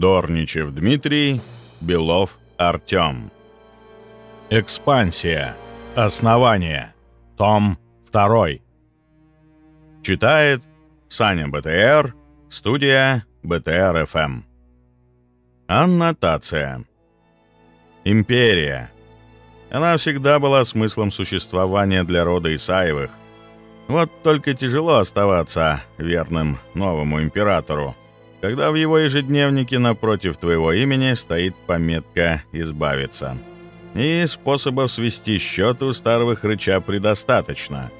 Дорничев Дмитрий, Белов Артем. Экспансия. Основание. Том 2. Читает Саня БТР, студия БТР-ФМ. Аннотация. Империя. Она всегда была смыслом существования для рода Исаевых. Вот только тяжело оставаться верным новому императору, когда в его ежедневнике напротив твоего имени стоит пометка «Избавиться». И способов свести счеты у старого хрыча предостаточно.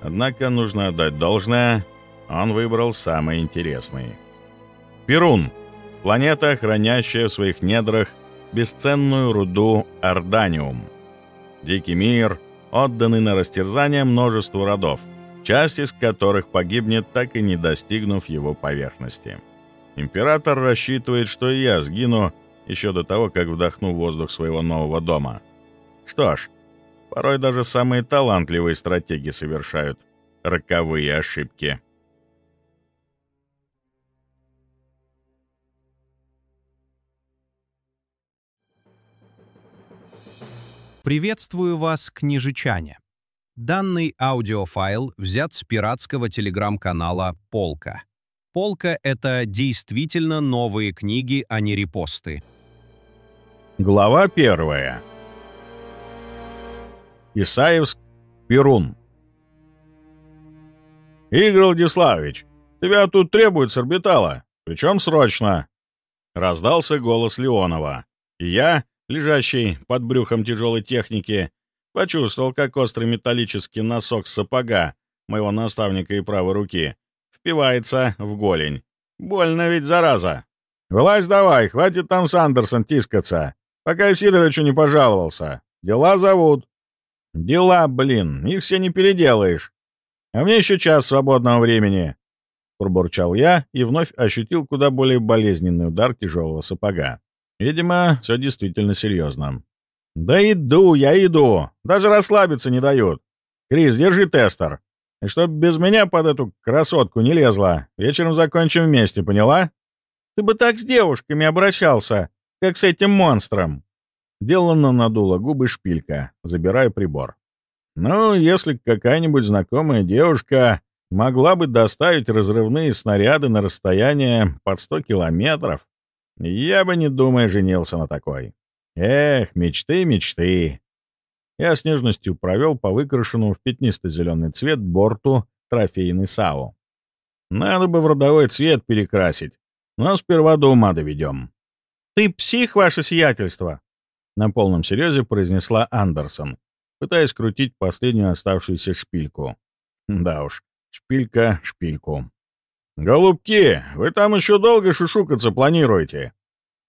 Однако нужно отдать должное, он выбрал самый интересный. Перун — планета, хранящая в своих недрах бесценную руду Орданиум. Дикий мир, отданный на растерзание множеству родов, часть из которых погибнет, так и не достигнув его поверхности. Император рассчитывает, что и я сгину еще до того, как вдохну воздух своего нового дома. Что ж, порой даже самые талантливые стратеги совершают роковые ошибки. Приветствую вас, княжичане. Данный аудиофайл взят с пиратского телеграм-канала «Полка». «Полка» — это действительно новые книги, а не репосты. Глава первая. Исаевск, Перун. «Игорь Владиславович, тебя тут требуют с орбитала, причем срочно!» Раздался голос Леонова, и я, лежащий под брюхом тяжелой техники, почувствовал, как острый металлический носок сапога моего наставника и правой руки впивается в голень. Больно ведь, зараза! «Вылазь давай, хватит там с Андерсон тискаться, пока Сидоровичу не пожаловался. Дела зовут». «Дела, блин, их все не переделаешь. А мне еще час свободного времени», — пробурчал я и вновь ощутил куда более болезненный удар тяжелого сапога. Видимо, все действительно серьезно. «Да иду, я иду. Даже расслабиться не дают. Крис, держи тестер. И чтоб без меня под эту красотку не лезла. Вечером закончим вместе, поняла?» «Ты бы так с девушками обращался, как с этим монстром!» Деланно надула губы шпилька, забирая прибор. «Ну, если какая-нибудь знакомая девушка могла бы доставить разрывные снаряды на расстояние под 100 километров, я бы, не думая, женился на такой. Эх, мечты, мечты!» Я с нежностью провел по выкрашенному в пятнисто-зеленый цвет борту трофейный САУ. Надо бы в родовой цвет перекрасить, но сперва до ума доведем. «Ты псих, ваше сиятельство!» На полном серьезе произнесла Андерсон, пытаясь крутить последнюю оставшуюся шпильку. Да уж, шпилька шпильку. «Голубки, вы там еще долго шушукаться планируете?»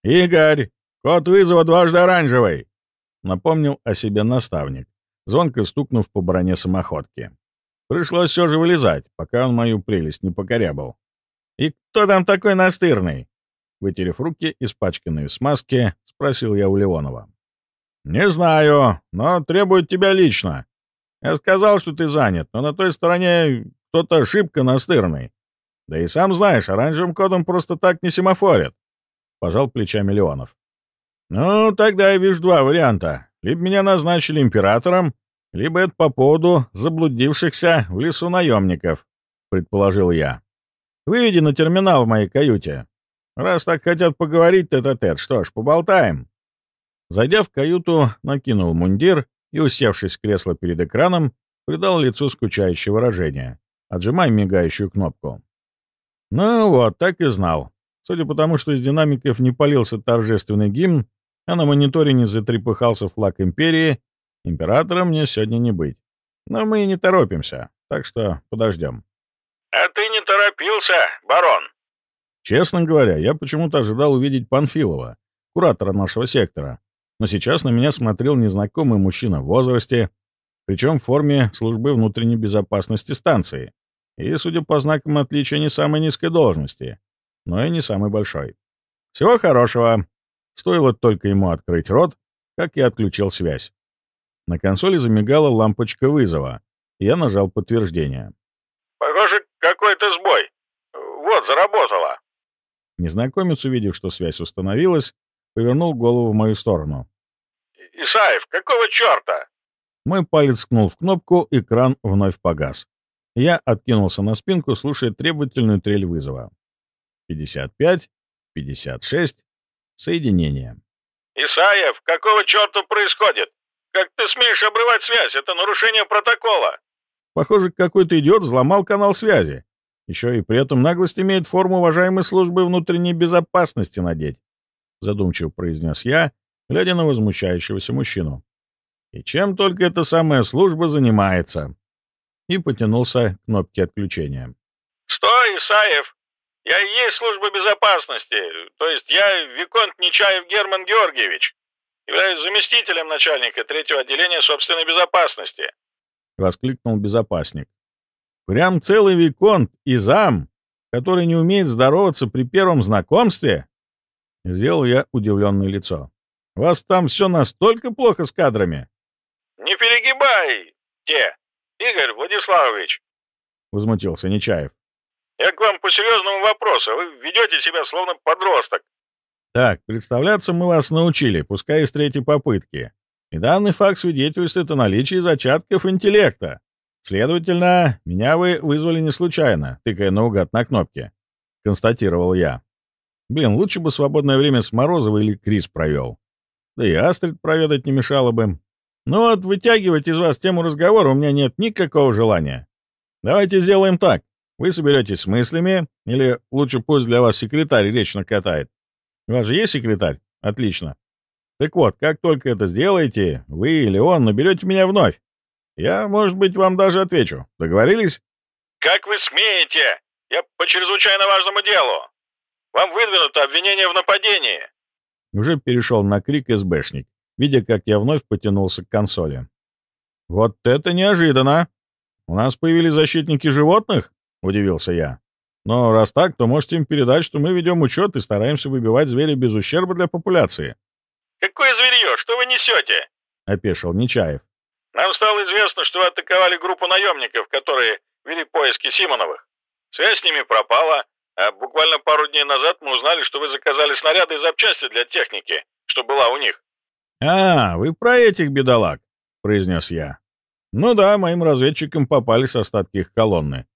«Игорь, код вызова дважды оранжевый!» Напомнил о себе наставник, звонко стукнув по броне самоходки. Пришлось все же вылезать, пока он мою прелесть не покорябал. «И кто там такой настырный?» Вытерев руки, испачканные в смазке, спросил я у Леонова. «Не знаю, но требует тебя лично. Я сказал, что ты занят, но на той стороне кто-то шибко настырный. Да и сам знаешь, оранжевым кодом просто так не семафорят», — пожал плечами Леонов. «Ну, тогда я вижу два варианта. Либо меня назначили императором, либо это по поводу заблудившихся в лесу наемников», — предположил я. «Выведи на терминал в моей каюте. Раз так хотят поговорить тет-а-тет, что ж, поболтаем». Зайдя в каюту, накинул мундир и, усевшись в кресло перед экраном, придал лицу скучающее выражение, отжимая мигающую кнопку. Ну вот, так и знал. Судя по тому, что из динамиков не полился торжественный гимн, а на мониторе не затрепыхался флаг Империи, императором мне сегодня не быть. Но мы и не торопимся, так что подождем. «А ты не торопился, барон?» Честно говоря, я почему-то ожидал увидеть Панфилова, куратора нашего сектора, но сейчас на меня смотрел незнакомый мужчина в возрасте, причем в форме службы внутренней безопасности станции, и, судя по знакам отличия, не самой низкой должности, но и не самой большой. Всего хорошего. Стоило только ему открыть рот, как я отключил связь. На консоли замигала лампочка вызова, и я нажал подтверждение. «Похоже, какой-то сбой. Вот, заработало». Незнакомец, увидев, что связь установилась, повернул голову в мою сторону. «Исаев, какого черта?» Мой палец ткнул в кнопку, экран вновь погас. Я откинулся на спинку, слушая требовательную трель вызова. 55, 56, соединение. «Исаев, какого черта происходит? Как ты смеешь обрывать связь? Это нарушение протокола!» Похоже, какой-то идиот взломал канал связи. Еще и при этом наглость имеет форму уважаемой службы внутренней безопасности надеть. Задумчиво произнес я, глядя на возмущающегося мужчину. И чем только эта самая служба занимается. И потянулся к кнопке отключения. «Стой, Исаев! Я и есть служба безопасности, то есть я Виконт Нечаев Герман Георгиевич. Являюсь заместителем начальника третьего отделения собственной безопасности. — воскликнул безопасник. «Прям целый виконт и зам, который не умеет здороваться при первом знакомстве?» Сделал я удивленное лицо. «Вас там все настолько плохо с кадрами?» «Не перегибайте, Игорь Владиславович!» — возмутился Нечаев. «Я к вам по серьезному вопросу. Вы ведете себя словно подросток». «Так, представляться мы вас научили, пускай и с третьей попытки. И данный факт свидетельствует о наличии зачатков интеллекта. Следовательно, меня вы вызвали не случайно, тыкая наугад на кнопки. Констатировал я. Блин, лучше бы свободное время с Морозовой или Крис провел. Да и Астрид проведать не мешало бы. Но вот вытягивать из вас тему разговора у меня нет никакого желания. Давайте сделаем так. Вы соберетесь с мыслями, или лучше пусть для вас секретарь речь накатает. У вас же есть секретарь? Отлично. Так вот, как только это сделаете, вы или он наберете меня вновь. Я, может быть, вам даже отвечу. Договорились? Как вы смеете? Я по чрезвычайно важному делу. Вам выдвинуто обвинение в нападении. Уже перешел на крик СБшник, видя, как я вновь потянулся к консоли. Вот это неожиданно. У нас появились защитники животных? Удивился я. Но раз так, то можете им передать, что мы ведем учет и стараемся выбивать зверя без ущерба для популяции. «Какое зверье? Что вы несете?» — опешил Нечаев. «Нам стало известно, что вы атаковали группу наемников, которые вели поиски Симоновых. Связь с ними пропала, а буквально пару дней назад мы узнали, что вы заказали снаряды и запчасти для техники, что была у них». «А, вы про этих бедолаг», — произнес я. «Ну да, моим разведчикам попались остатки их колонны.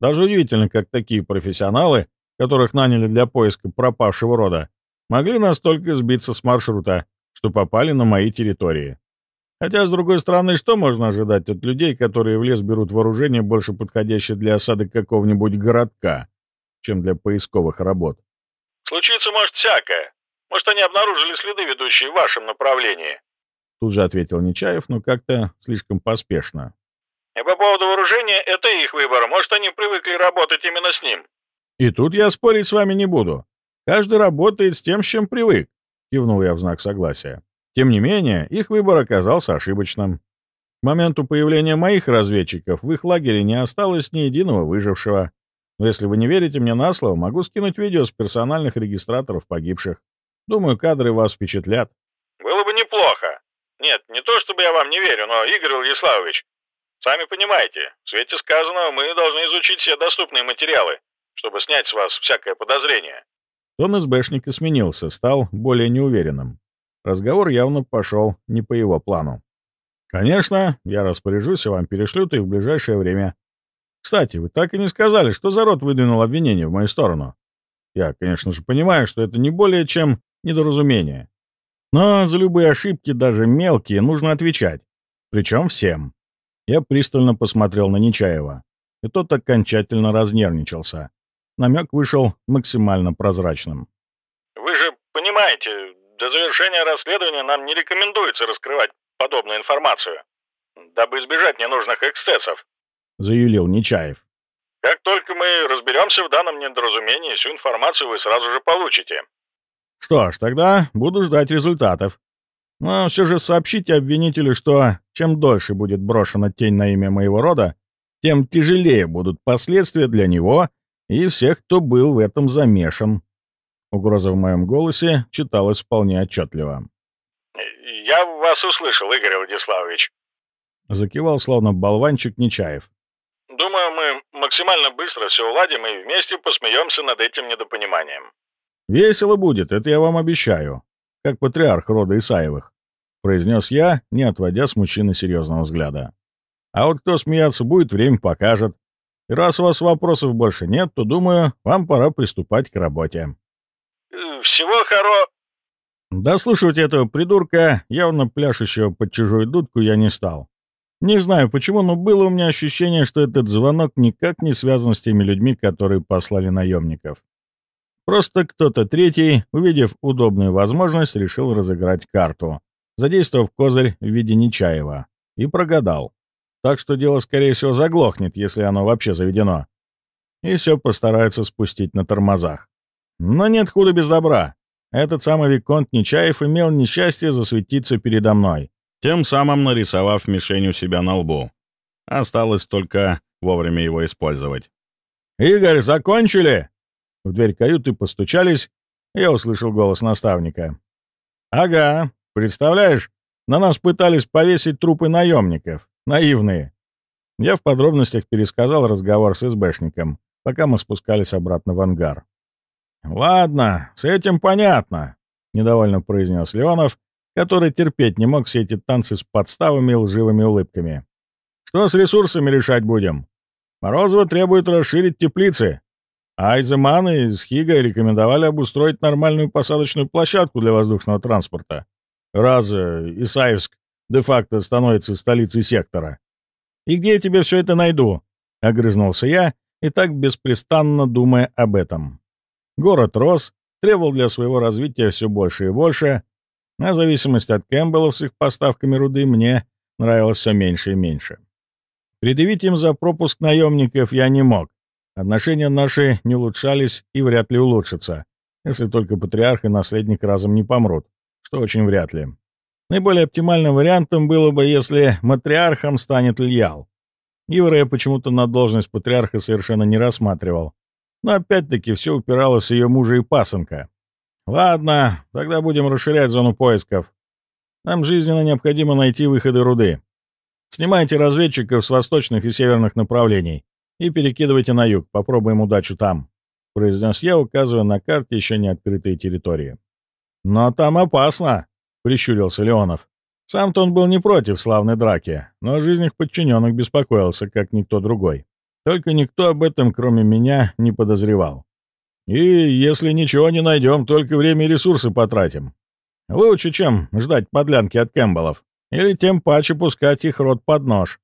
Даже удивительно, как такие профессионалы, которых наняли для поиска пропавшего рода, могли настолько сбиться с маршрута, что попали на мои территории. Хотя, с другой стороны, что можно ожидать от людей, которые в лес берут вооружение, больше подходящее для осады какого-нибудь городка, чем для поисковых работ? «Случиться может всякое. Может, они обнаружили следы, ведущие в вашем направлении?» Тут же ответил Нечаев, но как-то слишком поспешно. «И по поводу вооружения, это их выбор. Может, они привыкли работать именно с ним?» «И тут я спорить с вами не буду. Каждый работает с тем, с чем привык. — кивнул я в знак согласия. Тем не менее, их выбор оказался ошибочным. К моменту появления моих разведчиков в их лагере не осталось ни единого выжившего. Но если вы не верите мне на слово, могу скинуть видео с персональных регистраторов погибших. Думаю, кадры вас впечатлят. Было бы неплохо. Нет, не то чтобы я вам не верю, но, Игорь Владиславович, сами понимаете, в свете сказанного мы должны изучить все доступные материалы, чтобы снять с вас всякое подозрение. Тон СБшника сменился, стал более неуверенным. Разговор явно пошел не по его плану. «Конечно, я распоряжусь, и вам перешлют их в ближайшее время. Кстати, вы так и не сказали, что за род выдвинул обвинение в мою сторону. Я, конечно же, понимаю, что это не более чем недоразумение. Но за любые ошибки, даже мелкие, нужно отвечать. Причем всем. Я пристально посмотрел на Нечаева, и тот окончательно разнервничался намек вышел максимально прозрачным. «Вы же понимаете, до завершения расследования нам не рекомендуется раскрывать подобную информацию, дабы избежать ненужных эксцессов», — заявил Нечаев. «Как только мы разберемся в данном недоразумении, всю информацию вы сразу же получите». «Что ж, тогда буду ждать результатов. Но все же сообщите обвинителю, что чем дольше будет брошена тень на имя моего рода, тем тяжелее будут последствия для него и всех, кто был в этом замешан. Угроза в моем голосе читалась вполне отчетливо. «Я вас услышал, Игорь Владиславович», — закивал словно болванчик Нечаев. «Думаю, мы максимально быстро все уладим и вместе посмеемся над этим недопониманием». Весело будет, это я вам обещаю, как патриарх рода Исаевых», — произнес я, не отводя с мужчины серьезного взгляда. «А вот кто смеяться будет, время покажет. И раз у вас вопросов больше нет, то, думаю, вам пора приступать к работе». Э, «Всего хоро...» Дослушивать этого придурка, явно пляшущего под чужую дудку, я не стал. Не знаю почему, но было у меня ощущение, что этот звонок никак не связан с теми людьми, которые послали наемников. Просто кто-то третий, увидев удобную возможность, решил разыграть карту, задействовав козырь в виде Нечаева, и прогадал. Так что дело, скорее всего, заглохнет, если оно вообще заведено. И все постараются спустить на тормозах. Но нет худа без добра. Этот самый Виконт Нечаев имел несчастье засветиться передо мной, тем самым нарисовав мишень у себя на лбу. Осталось только вовремя его использовать. «Игорь, закончили?» В дверь каюты постучались, я услышал голос наставника. «Ага, представляешь, на нас пытались повесить трупы наемников. Наивные». Я в подробностях пересказал разговор с СБшником, пока мы спускались обратно в ангар. «Ладно, с этим понятно», — недовольно произнес Леонов, который терпеть не мог все эти танцы с подставами и лживыми улыбками. «Что с ресурсами решать будем? Морозова требует расширить теплицы, Айземан и Схига рекомендовали обустроить нормальную посадочную площадку для воздушного транспорта, раз э, Исаевск де-факто становится столицей сектора. «И где я тебе все это найду?» — огрызнулся я, и так беспрестанно думая об этом. Город рос, требовал для своего развития все больше и больше, а зависимость от Кэмпбеллов с их поставками руды мне нравилась все меньше и меньше. Предъявить им за пропуск наемников я не мог, Отношения наши не улучшались и вряд ли улучшатся, если только патриарх и наследник разом не помрут, что очень вряд ли. Наиболее оптимальным вариантом было бы, если матриархом станет Ильял. Ивара я почему-то на должность патриарха совершенно не рассматривал. Но опять-таки все упиралось в ее мужа и пасынка. Ладно, тогда будем расширять зону поисков. Нам жизненно необходимо найти выходы руды. Снимайте разведчиков с восточных и северных направлений и перекидывайте на юг, попробуем удачу там», — произнес я, указывая на карте еще не открытые территории. «Но там опасно», — прищурился Леонов. Сам-то он был не против славной драки, но о жизнях подчиненных беспокоился, как никто другой. Только никто об этом, кроме меня, не подозревал. И если ничего не найдем, только время и ресурсы потратим. Лучше, чем ждать подлянки от Кэмпбеллов. Или тем паче пускать их рот под нож.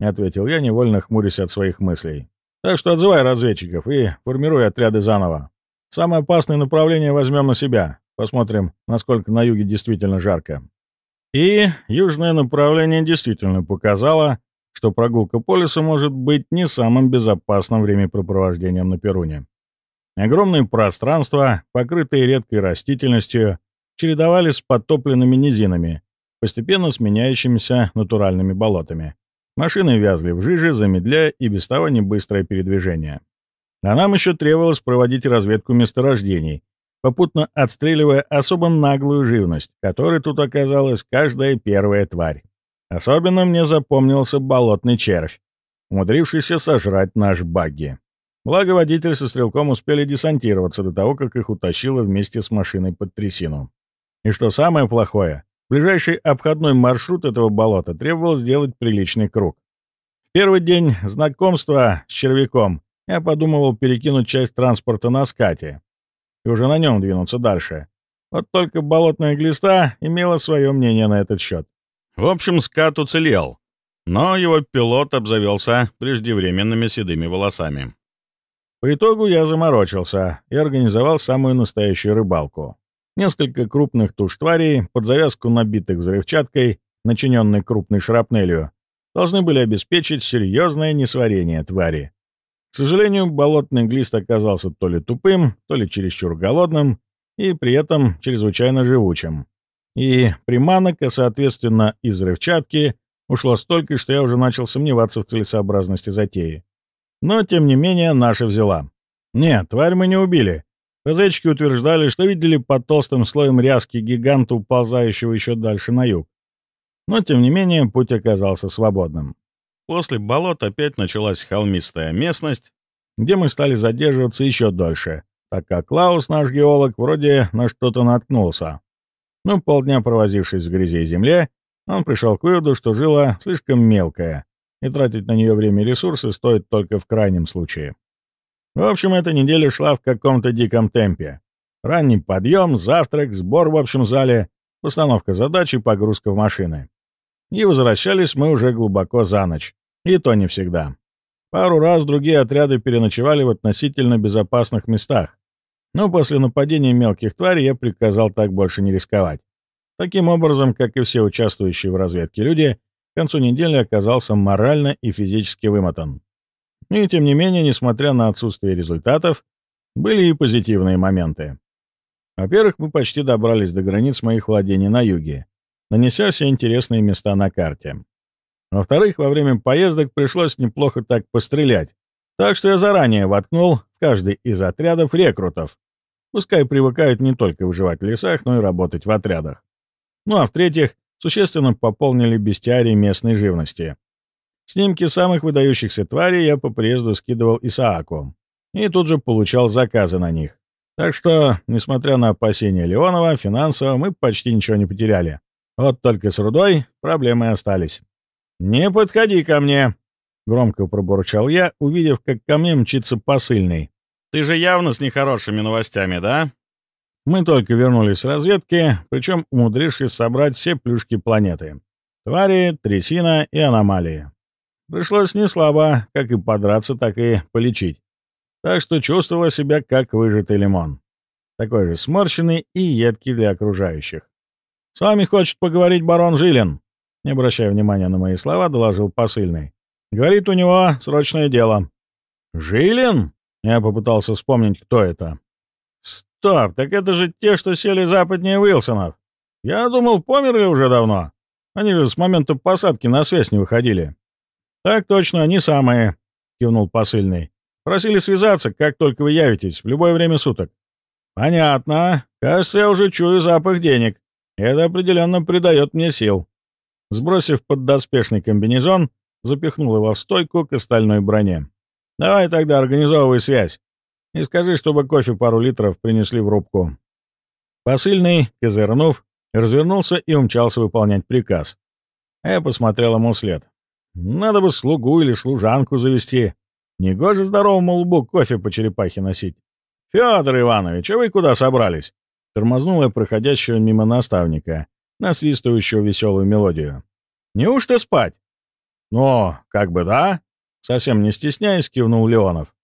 — ответил я, невольно хмурясь от своих мыслей. «Так что отзывай разведчиков и формируй отряды заново. Самое опасное направление возьмем на себя. Посмотрим, насколько на юге действительно жарко». И южное направление действительно показало, что прогулка по лесу может быть не самым безопасным времяпрепровождением на Перуне. Огромные пространства, покрытые редкой растительностью, чередовались с подтопленными низинами, постепенно сменяющимися натуральными болотами. Машины вязли в жиже, замедляя и без того небыстрое передвижение. А нам еще требовалось проводить разведку месторождений, попутно отстреливая особо наглую живность, которой тут оказалась каждая первая тварь. Особенно мне запомнился болотный червь, умудрившийся сожрать наш багги. Благо водитель со стрелком успели десантироваться до того, как их утащило вместе с машиной под трясину. И что самое плохое, Ближайший обходной маршрут этого болота требовал сделать приличный круг. В первый день знакомства с червяком я подумывал перекинуть часть транспорта на скате и уже на нем двинуться дальше. Вот только болотная глиста имела свое мнение на этот счет. В общем, скат уцелел, но его пилот обзавелся преждевременными седыми волосами. По итогу я заморочился и организовал самую настоящую рыбалку. Несколько крупных туш тварей, под завязку набитых взрывчаткой, начиненной крупной шрапнелью, должны были обеспечить серьезное несварение твари. К сожалению, болотный глист оказался то ли тупым, то ли чересчур голодным, и при этом чрезвычайно живучим. И приманок, а соответственно и взрывчатки, ушло столько, что я уже начал сомневаться в целесообразности затеи. Но, тем не менее, наша взяла. Нет, тварь мы не убили, Разведчики утверждали, что видели под толстым слоем ряски гиганта, уползающего еще дальше на юг. Но, тем не менее, путь оказался свободным. После болот опять началась холмистая местность, где мы стали задерживаться еще дольше, так как Клаус, наш геолог, вроде на что-то наткнулся. Ну, полдня провозившись в грязи и земле, он пришел к выводу, что жила слишком мелкая, и тратить на нее время и ресурсы стоит только в крайнем случае. В общем, эта неделя шла в каком-то диком темпе. Ранний подъем, завтрак, сбор в общем зале, постановка задач и погрузка в машины. И возвращались мы уже глубоко за ночь. И то не всегда. Пару раз другие отряды переночевали в относительно безопасных местах. Но после нападения мелких тварей я приказал так больше не рисковать. Таким образом, как и все участвующие в разведке люди, к концу недели оказался морально и физически вымотан. И тем не менее, несмотря на отсутствие результатов, были и позитивные моменты. Во-первых, мы почти добрались до границ моих владений на юге, нанеся все интересные места на карте. Во-вторых, во время поездок пришлось неплохо так пострелять, так что я заранее воткнул в каждый из отрядов рекрутов. Пускай привыкают не только выживать в лесах, но и работать в отрядах. Ну а в-третьих, существенно пополнили бестиарий местной живности. Снимки самых выдающихся тварей я по приезду скидывал Исааку, и тут же получал заказы на них. Так что, несмотря на опасения Леонова, финансово мы почти ничего не потеряли. Вот только с рудой проблемы остались. «Не подходи ко мне!» — громко пробурчал я, увидев, как ко мне мчится посыльный. «Ты же явно с нехорошими новостями, да?» Мы только вернулись с разведки, причем умудрившись собрать все плюшки планеты. Твари, трясина и аномалии. Пришлось не слабо, как и подраться, так и полечить. Так что чувствовала себя как выжатый лимон. Такой же сморщенный и едкий для окружающих. «С вами хочет поговорить барон Жилин», не обращая внимания на мои слова, доложил посыльный. «Говорит, у него срочное дело». «Жилин?» Я попытался вспомнить, кто это. «Стоп, так это же те, что сели западнее Уилсонов. Я думал, померли уже давно. Они же с момента посадки на связь не выходили». «Так точно, они самые», — кивнул посыльный. «Просили связаться, как только вы явитесь, в любое время суток». «Понятно. Кажется, я уже чую запах денег. Это определенно придает мне сил». Сбросив поддоспешный комбинезон, запихнул его в стойку к остальной броне. «Давай тогда организовывай связь. И скажи, чтобы кофе пару литров принесли в рубку». Посыльный, козырнув, развернулся и умчался выполнять приказ. А я посмотрел ему вслед. «Надо бы слугу или служанку завести. Негоже здоровому лбу кофе по черепахе носить. Федор Иванович, а вы куда собрались?» Тормознул я проходящего мимо наставника, насвистывающего веселую мелодию. «Неужто спать?» «Ну, как бы да», — совсем не стесняясь, кивнул Леонов.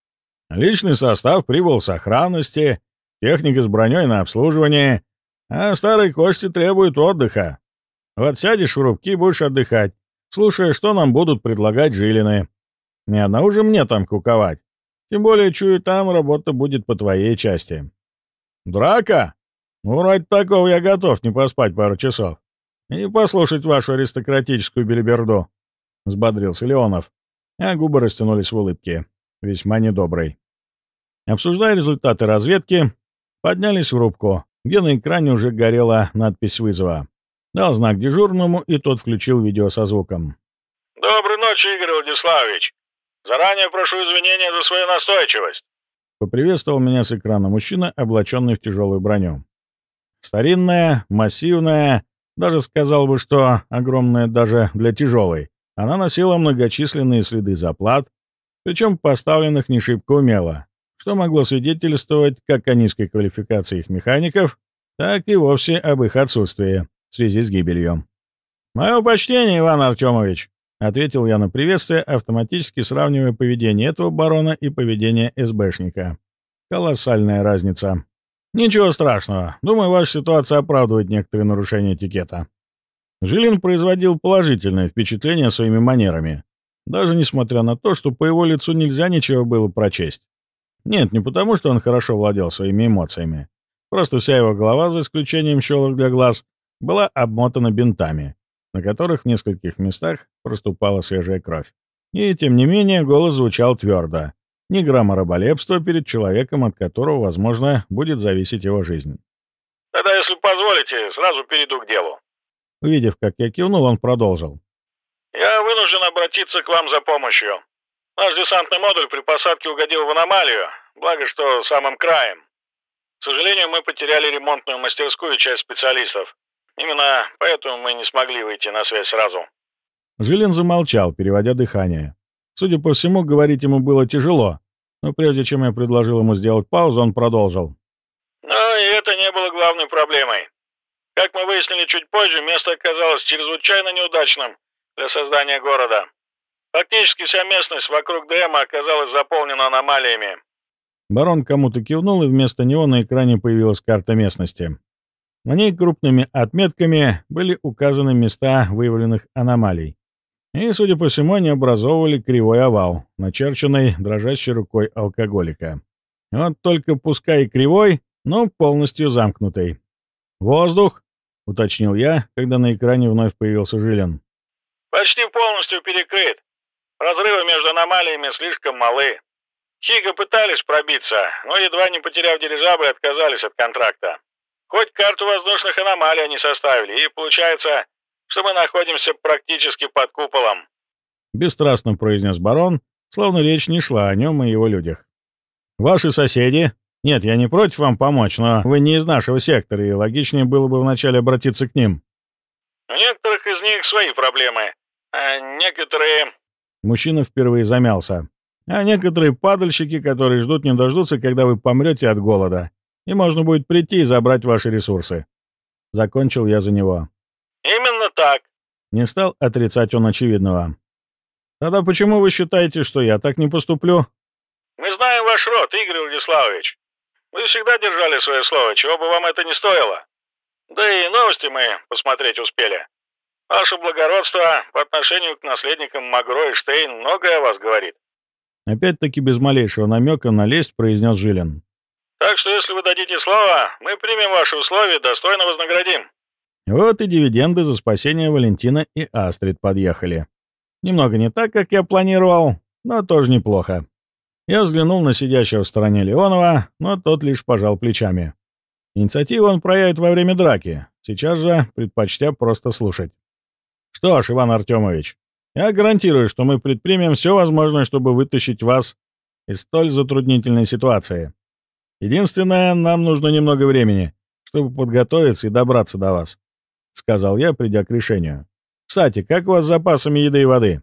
«Личный состав прибыл с охранности, техника с броней на обслуживание, а старые кости требуют отдыха. Вот сядешь в рубки и будешь отдыхать, слушая, что нам будут предлагать жилины. Не одна уже мне там куковать. Тем более, чую, там работа будет по твоей части». «Драка?» Ну, ради такого я готов не поспать пару часов. И послушать вашу аристократическую бельберду», — взбодрился Леонов, а губы растянулись в улыбке, весьма недоброй. Обсуждая результаты разведки, поднялись в рубку, где на экране уже горела надпись вызова. Дал знак дежурному, и тот включил видео со звуком. «Доброй ночи, Игорь Владиславович. Заранее прошу извинения за свою настойчивость». Поприветствовал меня с экрана мужчина, облаченный в тяжелую броню. Старинная, массивная, даже сказал бы, что огромная даже для тяжелой. Она носила многочисленные следы заплат, причем поставленных не шибко умело, что могло свидетельствовать как о низкой квалификации их механиков, так и вовсе об их отсутствии в связи с гибелью. «Мое почтение, Иван Артемович!» — ответил я на приветствие, автоматически сравнивая поведение этого барона и поведение СБшника. Колоссальная разница. «Ничего страшного. Думаю, ваша ситуация оправдывает некоторые нарушения этикета». Жилин производил положительное впечатление своими манерами, даже несмотря на то, что по его лицу нельзя ничего было прочесть. Нет, не потому, что он хорошо владел своими эмоциями. Просто вся его голова, за исключением щелок для глаз, была обмотана бинтами, на которых в нескольких местах проступала свежая кровь. И, тем не менее, голос звучал твердо, ни грамма раболепства перед человеком, от которого, возможно, будет зависеть его жизнь. «Тогда, если позволите, сразу перейду к делу». Увидев, как я кивнул, он продолжил. «Я вынужден обратиться к вам за помощью. Наш десантный модуль при посадке угодил в аномалию, благо что самым краем. сожалению, мы потеряли ремонтную мастерскую и часть специалистов. Именно поэтому мы не смогли выйти на связь сразу». Жилин замолчал, переводя дыхание. Судя по всему, говорить ему было тяжело, но прежде чем я предложил ему сделать паузу, он продолжил. Но и это не было главной проблемой. Как мы выяснили чуть позже, место оказалось чрезвычайно неудачным для создания города. Фактически вся местность вокруг ДМа оказалась заполнена аномалиями. Барон кому-то кивнул, и вместо него на экране появилась карта местности. На ней крупными отметками были указаны места выявленных аномалий. И, судя по всему, они образовывали кривой овал, начерченный дрожащей рукой алкоголика. Вот только пускай и кривой, но полностью замкнутый. «Воздух?» — уточнил я, когда на экране вновь появился Жилин. «Почти полностью перекрыт. Разрывы между аномалиями слишком малы. Хига пытались пробиться, но, едва не потеряв дирижабль, отказались от контракта. Хоть карту воздушных аномалий они составили, и получается, что мы находимся практически под куполом. Бесстрастно произнес барон, словно речь не шла о нем и его людях. Ваши соседи? Нет, я не против вам помочь, но вы не из нашего сектора, и логичнее было бы вначале обратиться к ним. У некоторых из них свои проблемы, а некоторые... Мужчина впервые замялся. А некоторые падальщики, которые ждут не дождутся, когда вы помрете от голода и можно будет прийти и забрать ваши ресурсы. Закончил я за него. Именно так. Не стал отрицать он очевидного. Тогда почему вы считаете, что я так не поступлю? Мы знаем ваш род, Игорь Владиславович. Вы всегда держали свое слово, чего бы вам это не стоило. Да и новости мы посмотреть успели. Ваше благородство по отношению к наследникам Магро и Штейн многое о вас говорит. Опять-таки без малейшего намека на лесть произнес Жилин. Так что если вы дадите слово, мы примем ваши условия, достойно вознаградим». Вот и дивиденды за спасение Валентина и Астрид подъехали. Немного не так, как я планировал, но тоже неплохо. Я взглянул на сидящего в стороне Леонова, но тот лишь пожал плечами. Инициативу он проявит во время драки, сейчас же предпочтя просто слушать. Что ж, Иван Артемович, я гарантирую, что мы предпримем все возможное, чтобы вытащить вас из столь затруднительной ситуации. Единственное, нам нужно немного времени, чтобы подготовиться и добраться до вас», — сказал я, придя к решению. «Кстати, как у вас с запасами еды и воды?»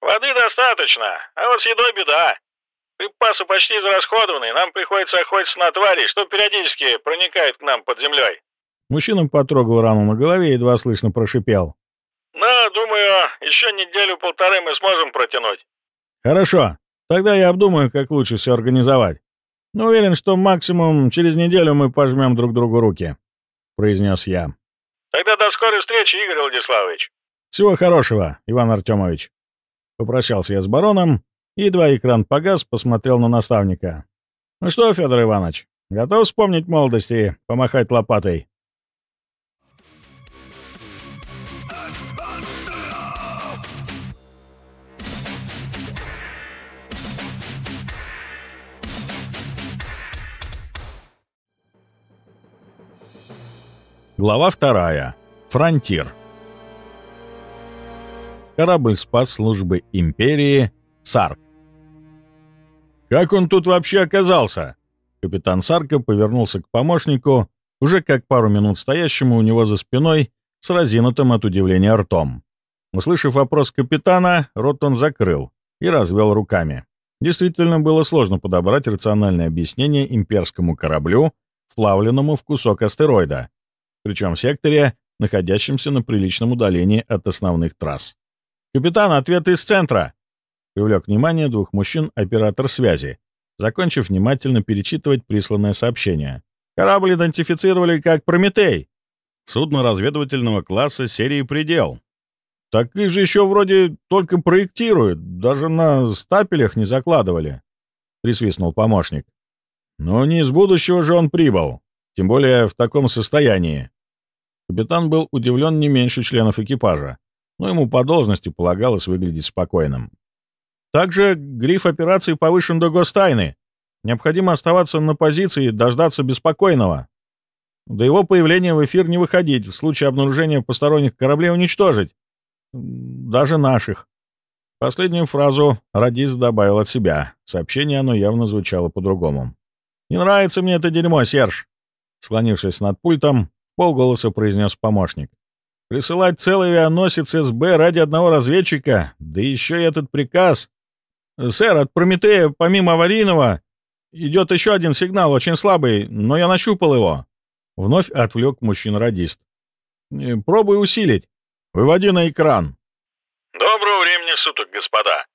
«Воды достаточно, а вот с едой беда. Припасы почти израсходованы, нам приходится охотиться на твари, что периодически проникают к нам под землей». Мужчина потрогал рану на голове и едва слышно прошипел. «Ну, думаю, еще неделю-полторы мы сможем протянуть». «Хорошо. Тогда я обдумаю, как лучше все организовать. Но уверен, что максимум через неделю мы пожмем друг другу руки», — произнес я. «Тогда до скорой встречи, Игорь Владиславович». «Всего хорошего, Иван Артемович». Попрощался я с бароном, и едва экран погас, посмотрел на наставника. «Ну что, Федор Иванович, готов вспомнить молодости и помахать лопатой?» Глава вторая. Фронтир. Корабль спас-службы Империи «Сарк». «Как он тут вообще оказался?» Капитан Сарка повернулся к помощнику, уже как пару минут стоящему у него за спиной, с разинутым от удивления ртом. Услышав вопрос капитана, рот он закрыл и развел руками. Действительно было сложно подобрать рациональное объяснение имперскому кораблю, вплавленному в кусок астероида, причем в секторе, находящемся на приличном удалении от основных трасс. «Капитан, ответ из центра!» Привлек внимание двух мужчин оператор связи, закончив внимательно перечитывать присланное сообщение. «Корабль идентифицировали как «Прометей». Судно разведывательного класса серии «Предел». Так их же еще вроде только проектируют, даже на стапелях не закладывали», — присвистнул помощник. «Но не из будущего же он прибыл, тем более в таком состоянии. Капитан был удивлен не меньше членов экипажа, но ему по должности полагалось выглядеть спокойным. Также гриф операции повышен до гостайны. Необходимо оставаться на позиции и дождаться беспокойного. До его появления в эфир не выходить, в случае обнаружения посторонних кораблей уничтожить. Даже наших. Последнюю фразу Радис добавил от себя. Сообщение оно явно звучало по-другому. «Не нравится мне это дерьмо, Серж!» Склонившись над пультом, полголоса произнес помощник. «Присылать целый авианосец СБ ради одного разведчика, да еще и этот приказ. Сэр, от Прометея, помимо аварийного, идет еще один сигнал, очень слабый, но я нащупал его». Вновь отвлек мужчина-радист. «Э, «Пробуй усилить. Выводи на экран». «Доброго времени суток, господа.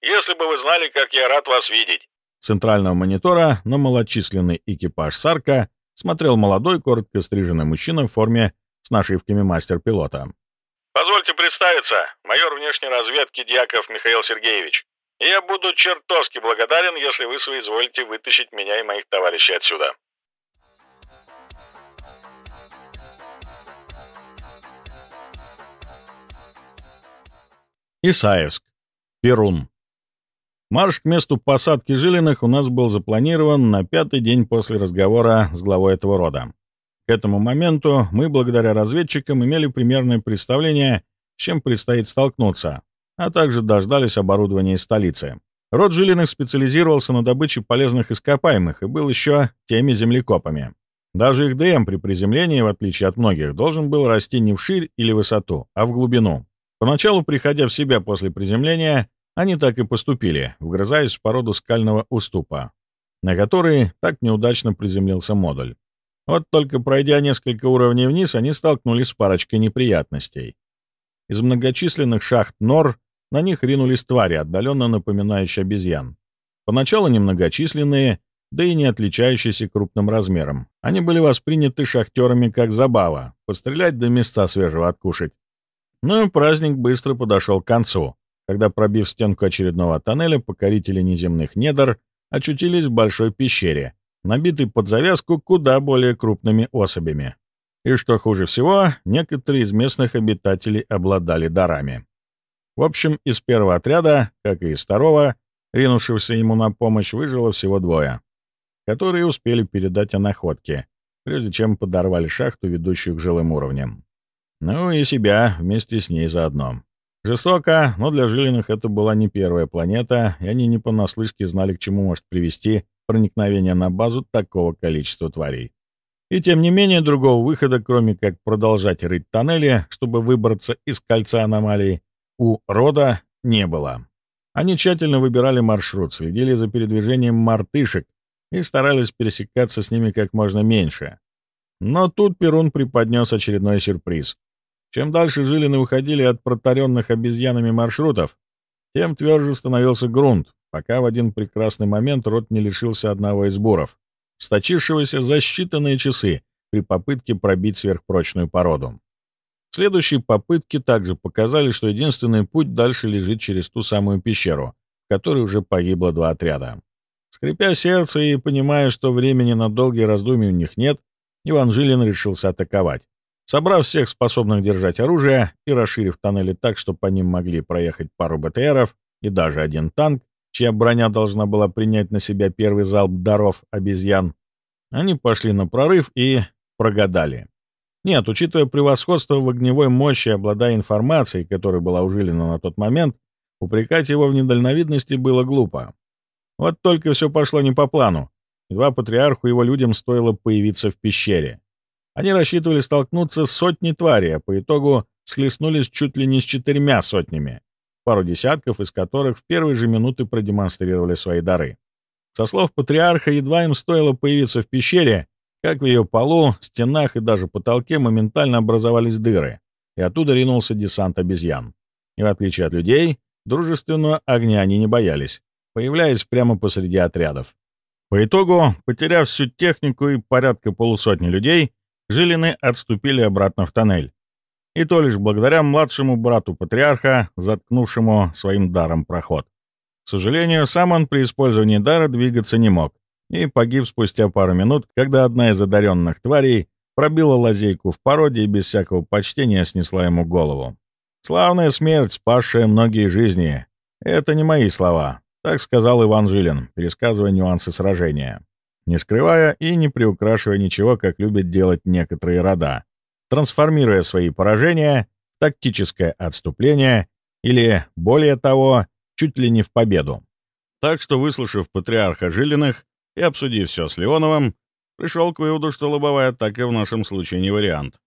Если бы вы знали, как я рад вас видеть центрального монитора на малочисленный экипаж «Сарка» смотрел молодой, коротко стриженный мужчина в форме с нашивками мастер-пилота. «Позвольте представиться, майор внешней разведки Дьяков Михаил Сергеевич. Я буду чертовски благодарен, если вы соизволите вытащить меня и моих товарищей отсюда». Исаевск. Перун. Марш к месту посадки Жилиных у нас был запланирован на пятый день после разговора с главой этого рода. К этому моменту мы, благодаря разведчикам, имели примерное представление, с чем предстоит столкнуться, а также дождались оборудования из столицы. Род Жилиных специализировался на добыче полезных ископаемых и был еще теми землекопами. Даже их ДМ при приземлении, в отличие от многих, должен был расти не вширь или высоту, а в глубину. Поначалу, приходя в себя после приземления, они так и поступили, вгрызаясь в породу скального уступа, на который так неудачно приземлился модуль. Вот только пройдя несколько уровней вниз, они столкнулись с парочкой неприятностей. Из многочисленных шахт нор на них ринулись твари, отдаленно напоминающие обезьян. Поначалу немногочисленные, да и не отличающиеся крупным размером. Они были восприняты шахтерами как забава, пострелять до места свежего откушать. Ну и праздник быстро подошел к концу когда, пробив стенку очередного тоннеля, покорители неземных недр очутились в большой пещере, набитой под завязку куда более крупными особями. И что хуже всего, некоторые из местных обитателей обладали дарами. В общем, из первого отряда, как и из второго, ринувшегося ему на помощь, выжило всего двое, которые успели передать о находке, прежде чем подорвали шахту, ведущую к жилым уровням. Ну и себя вместе с ней заодно. Жестоко, но для Жилиных это была не первая планета, и они не понаслышке знали, к чему может привести проникновение на базу такого количества тварей. И тем не менее, другого выхода, кроме как продолжать рыть тоннели, чтобы выбраться из кольца аномалий, у рода не было. Они тщательно выбирали маршрут, следили за передвижением мартышек и старались пересекаться с ними как можно меньше. Но тут Перун преподнес очередной сюрприз. Чем дальше жилины уходили от протаренных обезьянами маршрутов, тем тверже становился грунт, пока в один прекрасный момент рот не лишился одного из буров, сточившегося за считанные часы при попытке пробить сверхпрочную породу. Следующие попытки также показали, что единственный путь дальше лежит через ту самую пещеру, в которой уже погибло два отряда. Скрипя сердце и понимая, что времени на долгие раздумья у них нет, Иван Жилин решился атаковать. Собрав всех способных держать оружие и расширив тоннели так, чтобы по ним могли проехать пару БТРов и даже один танк, чья броня должна была принять на себя первый залп даров обезьян, они пошли на прорыв и прогадали. Нет, учитывая превосходство в огневой мощи обладая информацией, которая была ужилена на тот момент, упрекать его в недальновидности было глупо. Вот только все пошло не по плану. Едва патриарху его людям стоило появиться в пещере. Они рассчитывали столкнуться с сотней тварей, а по итогу схлестнулись чуть ли не с четырьмя сотнями, пару десятков из которых в первые же минуты продемонстрировали свои дары. Со слов патриарха, едва им стоило появиться в пещере, как в ее полу, стенах и даже потолке моментально образовались дыры, и оттуда ринулся десант обезьян. И в отличие от людей, дружественного огня они не боялись, появляясь прямо посреди отрядов. По итогу, потеряв всю технику и порядка полусотни людей, Жилины отступили обратно в тоннель. И то лишь благодаря младшему брату патриарха, заткнувшему своим даром проход. К сожалению, сам он при использовании дара двигаться не мог и погиб спустя пару минут, когда одна из одаренных тварей пробила лазейку в породе и без всякого почтения снесла ему голову. «Славная смерть, спасшая многие жизни. Это не мои слова», — так сказал Иван Жилин, пересказывая нюансы сражения не скрывая и не приукрашивая ничего, как любят делать некоторые рода, трансформируя свои поражения в тактическое отступление или, более того, чуть ли не в победу. Так что, выслушав патриарха Жилиных, и, обсудив все с Леоновым, пришел к выводу, что лобовая атака в нашем случае не вариант.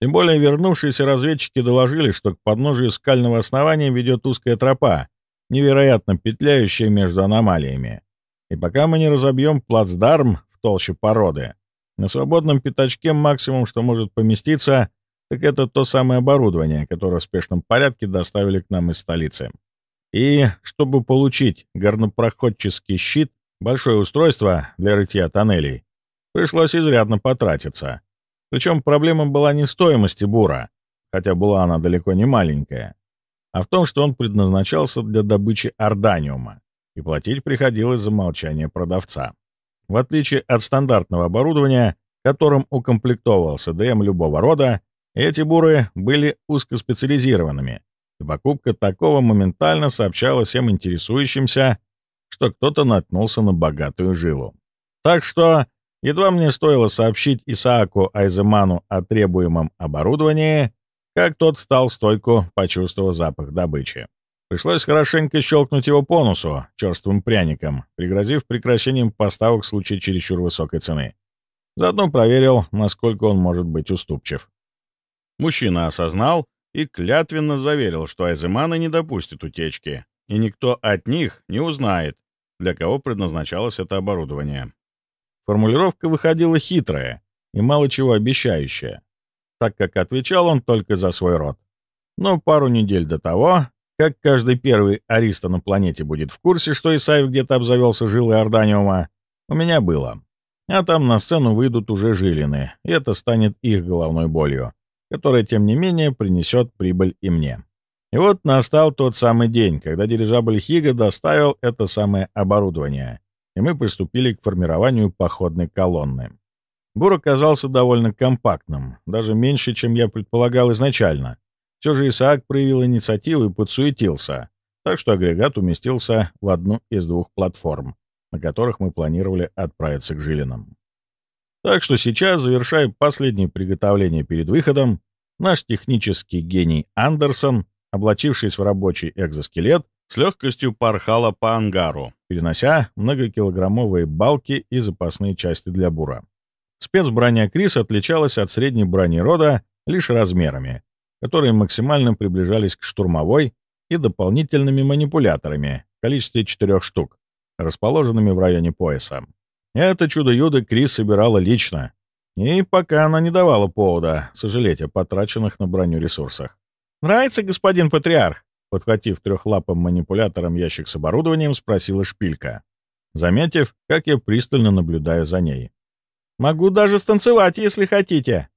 Тем более вернувшиеся разведчики доложили, что к подножию скального основания ведет узкая тропа, невероятно петляющая между аномалиями. И пока мы не разобьем плацдарм в толще породы, на свободном пятачке максимум, что может поместиться, так это то самое оборудование, которое в спешном порядке доставили к нам из столицы. И чтобы получить горнопроходческий щит, большое устройство для рытья тоннелей, пришлось изрядно потратиться. Причем проблема была не в стоимости бура, хотя была она далеко не маленькая, а в том, что он предназначался для добычи орданиума, и платить приходилось за молчание продавца. В отличие от стандартного оборудования, которым укомплектовывался ДМ любого рода, эти буры были узкоспециализированными, и покупка такого моментально сообщала всем интересующимся, что кто-то наткнулся на богатую жилу. Так что, едва мне стоило сообщить Исааку Айземану о требуемом оборудовании, как тот встал в стойку, почувствовав запах добычи. Пришлось хорошенько щелкнуть его по носу черствым пряником, пригрозив прекращением поставок в случае чересчур высокой цены. Заодно проверил, насколько он может быть уступчив. Мужчина осознал и клятвенно заверил, что Айземаны не допустят утечки, и никто от них не узнает, для кого предназначалось это оборудование. Формулировка выходила хитрая и мало чего обещающая, так как отвечал он только за свой род. Но пару недель до того, как каждый первый ариста на планете будет в курсе, что Исаев где-то обзавелся жилой Орданиума, у меня было. А там на сцену выйдут уже жилины, и это станет их головной болью которая, тем не менее, принесет прибыль и мне. И вот настал тот самый день, когда дирижабль Хига доставил это самое оборудование, и мы приступили к формированию походной колонны. Бур оказался довольно компактным, даже меньше, чем я предполагал изначально. Все же Исаак проявил инициативу и подсуетился, так что агрегат уместился в одну из двух платформ, на которых мы планировали отправиться к Жилинам. Так что сейчас, завершая последние приготовления перед выходом, наш технический гений Андерсон, облачившись в рабочий экзоскелет, с легкостью порхала по ангару, перенося многокилограммовые балки и запасные части для бура. Спецброня Крис отличалась от средней брони рода лишь размерами, которые максимально приближались к штурмовой и дополнительными манипуляторами в количестве четырех штук, расположенными в районе пояса. Это чудо-юдо Крис собирала лично, и пока она не давала повода сожалеть о потраченных на броню ресурсах. «Нравится, господин патриарх?» Подхватив трехлапым манипулятором ящик с оборудованием, спросила шпилька, заметив, как я пристально наблюдаю за ней. «Могу даже станцевать, если хотите!»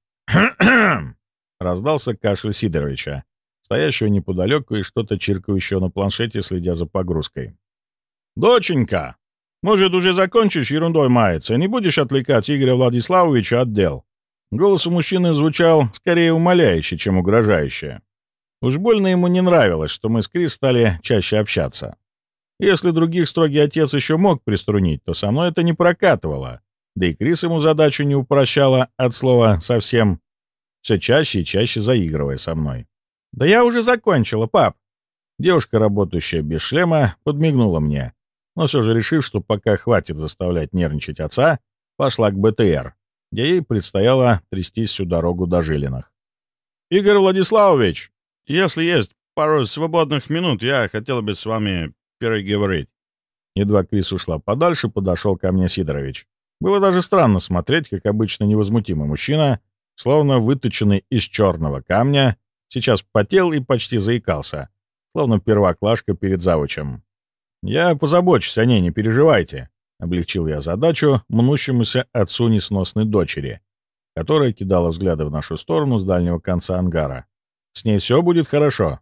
Раздался кашель Сидоровича, стоящего неподалеку и что-то чиркающего на планшете, следя за погрузкой. «Доченька, может, уже закончишь ерундой маяться и не будешь отвлекать Игоря Владиславовича от дел?» Голос у мужчины звучал скорее умоляюще, чем угрожающе. Уж больно ему не нравилось, что мы с Крис стали чаще общаться. Если других строгий отец еще мог приструнить, то со мной это не прокатывало. Да и Крис ему задачу не упрощала от слова «совсем», все чаще и чаще заигрывая со мной. «Да я уже закончила, пап!» Девушка, работающая без шлема, подмигнула мне, но все же решив, что пока хватит заставлять нервничать отца, пошла к БТР, где ей предстояло трястись всю дорогу до Жилинах. «Игорь Владиславович, если есть пару свободных минут, я хотел бы с вами переговорить». Едва Крис ушла подальше, подошел ко мне Сидорович. Было даже странно смотреть, как обычно невозмутимый мужчина, словно выточенный из черного камня, сейчас потел и почти заикался, словно первоклашка перед завучем. «Я позабочусь о ней, не переживайте», — облегчил я задачу мнущемуся отцу несносной дочери, которая кидала взгляды в нашу сторону с дальнего конца ангара. «С ней все будет хорошо».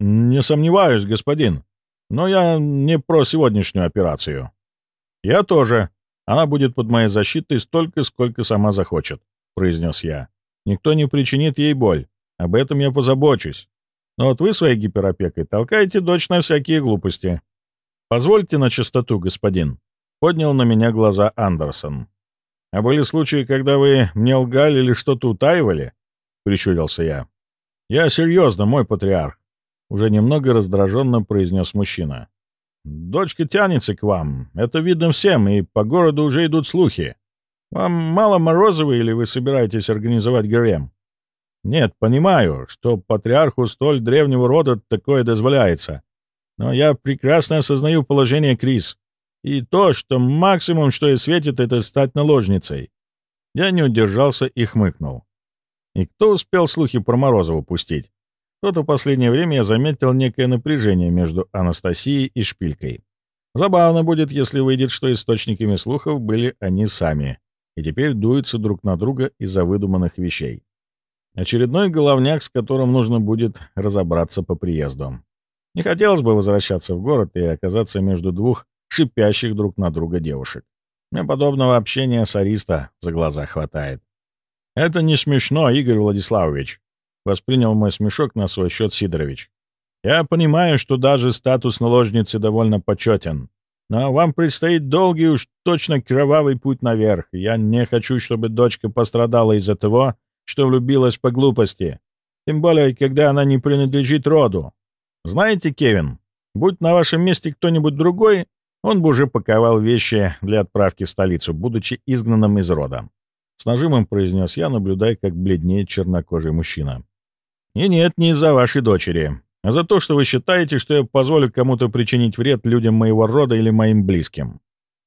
«Не сомневаюсь, господин, но я не про сегодняшнюю операцию». «Я тоже. Она будет под моей защитой столько, сколько сама захочет», — произнес я. «Никто не причинит ей боль. Об этом я позабочусь. Но вот вы своей гиперопекой толкаете дочь на всякие глупости». «Позвольте на чистоту, господин», — поднял на меня глаза Андерсон. «А были случаи, когда вы мне лгали или что-то утаивали?» — прищурился я. «Я серьезно, мой патриарх», — уже немного раздраженно произнес мужчина. Дочка тянется к вам. Это видно всем, и по городу уже идут слухи. Вам мало Морозова или вы собираетесь организовать гарем? Нет, понимаю, что патриарху столь древнего рода такое дозволяется. Но я прекрасно осознаю положение Крис. И то, что максимум, что и светит, это стать наложницей. Я не удержался и хмыкнул. И кто успел слухи про Морозову пустить? То-то в последнее время я заметил некое напряжение между Анастасией и Шпилькой. Забавно будет, если выйдет, что источниками слухов были они сами, и теперь дуются друг на друга из-за выдуманных вещей. Очередной головняк, с которым нужно будет разобраться по приезду. Не хотелось бы возвращаться в город и оказаться между двух шипящих друг на друга девушек. Мне подобного общения с Ариста за глаза хватает. «Это не смешно, Игорь Владиславович», — воспринял мой смешок на свой счет Сидорович. «Я понимаю, что даже статус наложницы довольно почетен, но вам предстоит долгий уж точно кровавый путь наверх, я не хочу, чтобы дочка пострадала из-за того, что влюбилась по глупости, тем более, когда она не принадлежит роду. Знаете, Кевин, будь на вашем месте кто-нибудь другой, он бы уже паковал вещи для отправки в столицу, будучи изгнанным из рода. С нажимом произнес я, наблюдая, как бледнеет чернокожий мужчина. «И нет, не из-за вашей дочери, а за то, что вы считаете, что я позволю кому-то причинить вред людям моего рода или моим близким.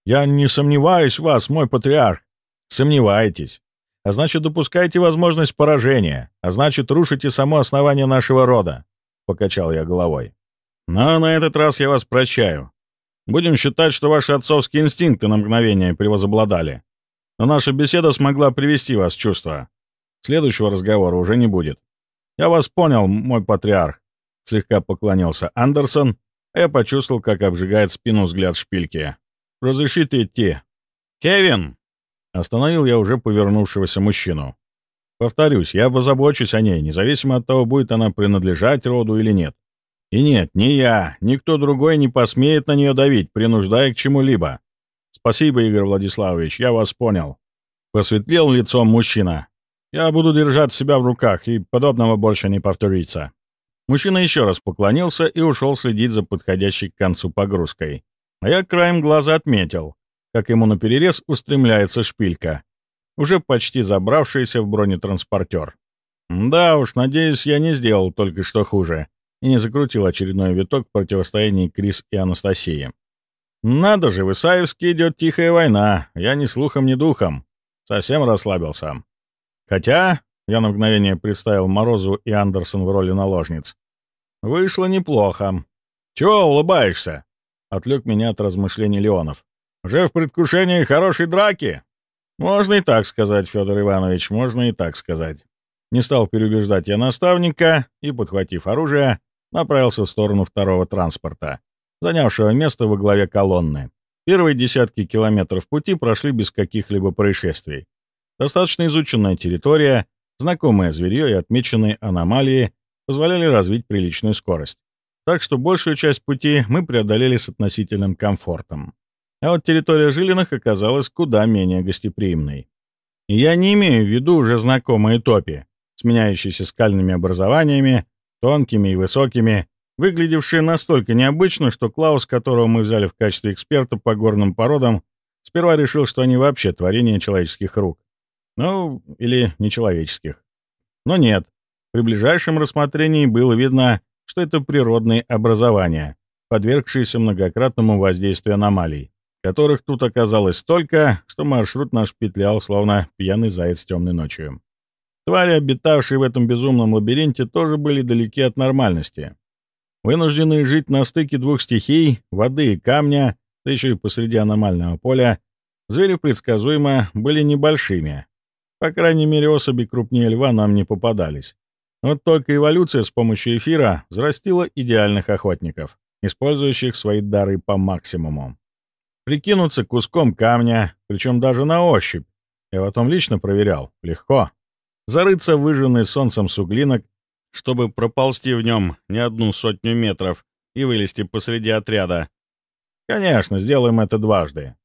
Я не сомневаюсь в вас, мой патриарх. Сомневаетесь а значит, допускаете возможность поражения, а значит, рушите само основание нашего рода», — покачал я головой. «Но на этот раз я вас прощаю. Будем считать, что ваши отцовские инстинкты на мгновение превозобладали. Но наша беседа смогла привести вас в чувство. Следующего разговора уже не будет. Я вас понял, мой патриарх», — слегка поклонился Андерсон, а я почувствовал, как обжигает спину взгляд шпильки. «Разрешите идти?» «Кевин!» Остановил я уже повернувшегося мужчину. Повторюсь, я позабочусь о ней, независимо от того, будет она принадлежать роду или нет. И нет, ни я, никто другой не посмеет на нее давить, принуждая к чему-либо. Спасибо, Игорь Владиславович, я вас понял. Посветлел лицом мужчина. Я буду держать себя в руках, и подобного больше не повторится. Мужчина еще раз поклонился и ушел следить за подходящей к концу погрузкой. А я краем глаза отметил, как ему на перерез устремляется шпилька, уже почти забравшаяся в бронетранспортер. Да уж, надеюсь, я не сделал только что хуже и не закрутил очередной виток в противостоянии Крис и Анастасии. Надо же, в Исаевске идет тихая война, я ни слухом, ни духом. Совсем расслабился. Хотя, я на мгновение представил Морозу и Андерсон в роли наложниц. Вышло неплохо. «Чего улыбаешься?» — отвлек меня от размышлений Леонов. Уже в предвкушении хорошей драки? Можно и так сказать, Федор Иванович, можно и так сказать. Не стал переубеждать я наставника и, подхватив оружие, направился в сторону второго транспорта, занявшего место во главе колонны. Первые десятки километров пути прошли без каких-либо происшествий. Достаточно изученная территория, знакомое зверье и отмеченные аномалии позволяли развить приличную скорость. Так что большую часть пути мы преодолели с относительным комфортом. А вот территория Жилиных оказалась куда менее гостеприимной. Я не имею в виду уже знакомые топи, сменяющиеся скальными образованиями, тонкими и высокими, выглядевшие настолько необычно, что Клаус, которого мы взяли в качестве эксперта по горным породам, сперва решил, что они вообще творение человеческих рук. Ну, или нечеловеческих. Но нет, при ближайшем рассмотрении было видно, что это природные образования, подвергшиеся многократному воздействию аномалий которых тут оказалось столько, что маршрут наш петлял, словно пьяный заяц темной ночью. Твари, обитавшие в этом безумном лабиринте, тоже были далеки от нормальности. Вынужденные жить на стыке двух стихий, воды и камня, да еще и посреди аномального поля, звери предсказуемо были небольшими. По крайней мере, особи крупнее льва нам не попадались. Вот только эволюция с помощью эфира взрастила идеальных охотников, использующих свои дары по максимуму прикинуться куском камня, причем даже на ощупь. Я потом лично проверял. Легко. Зарыться в выжженный солнцем суглинок, чтобы проползти в нем не одну сотню метров и вылезти посреди отряда. Конечно, сделаем это дважды.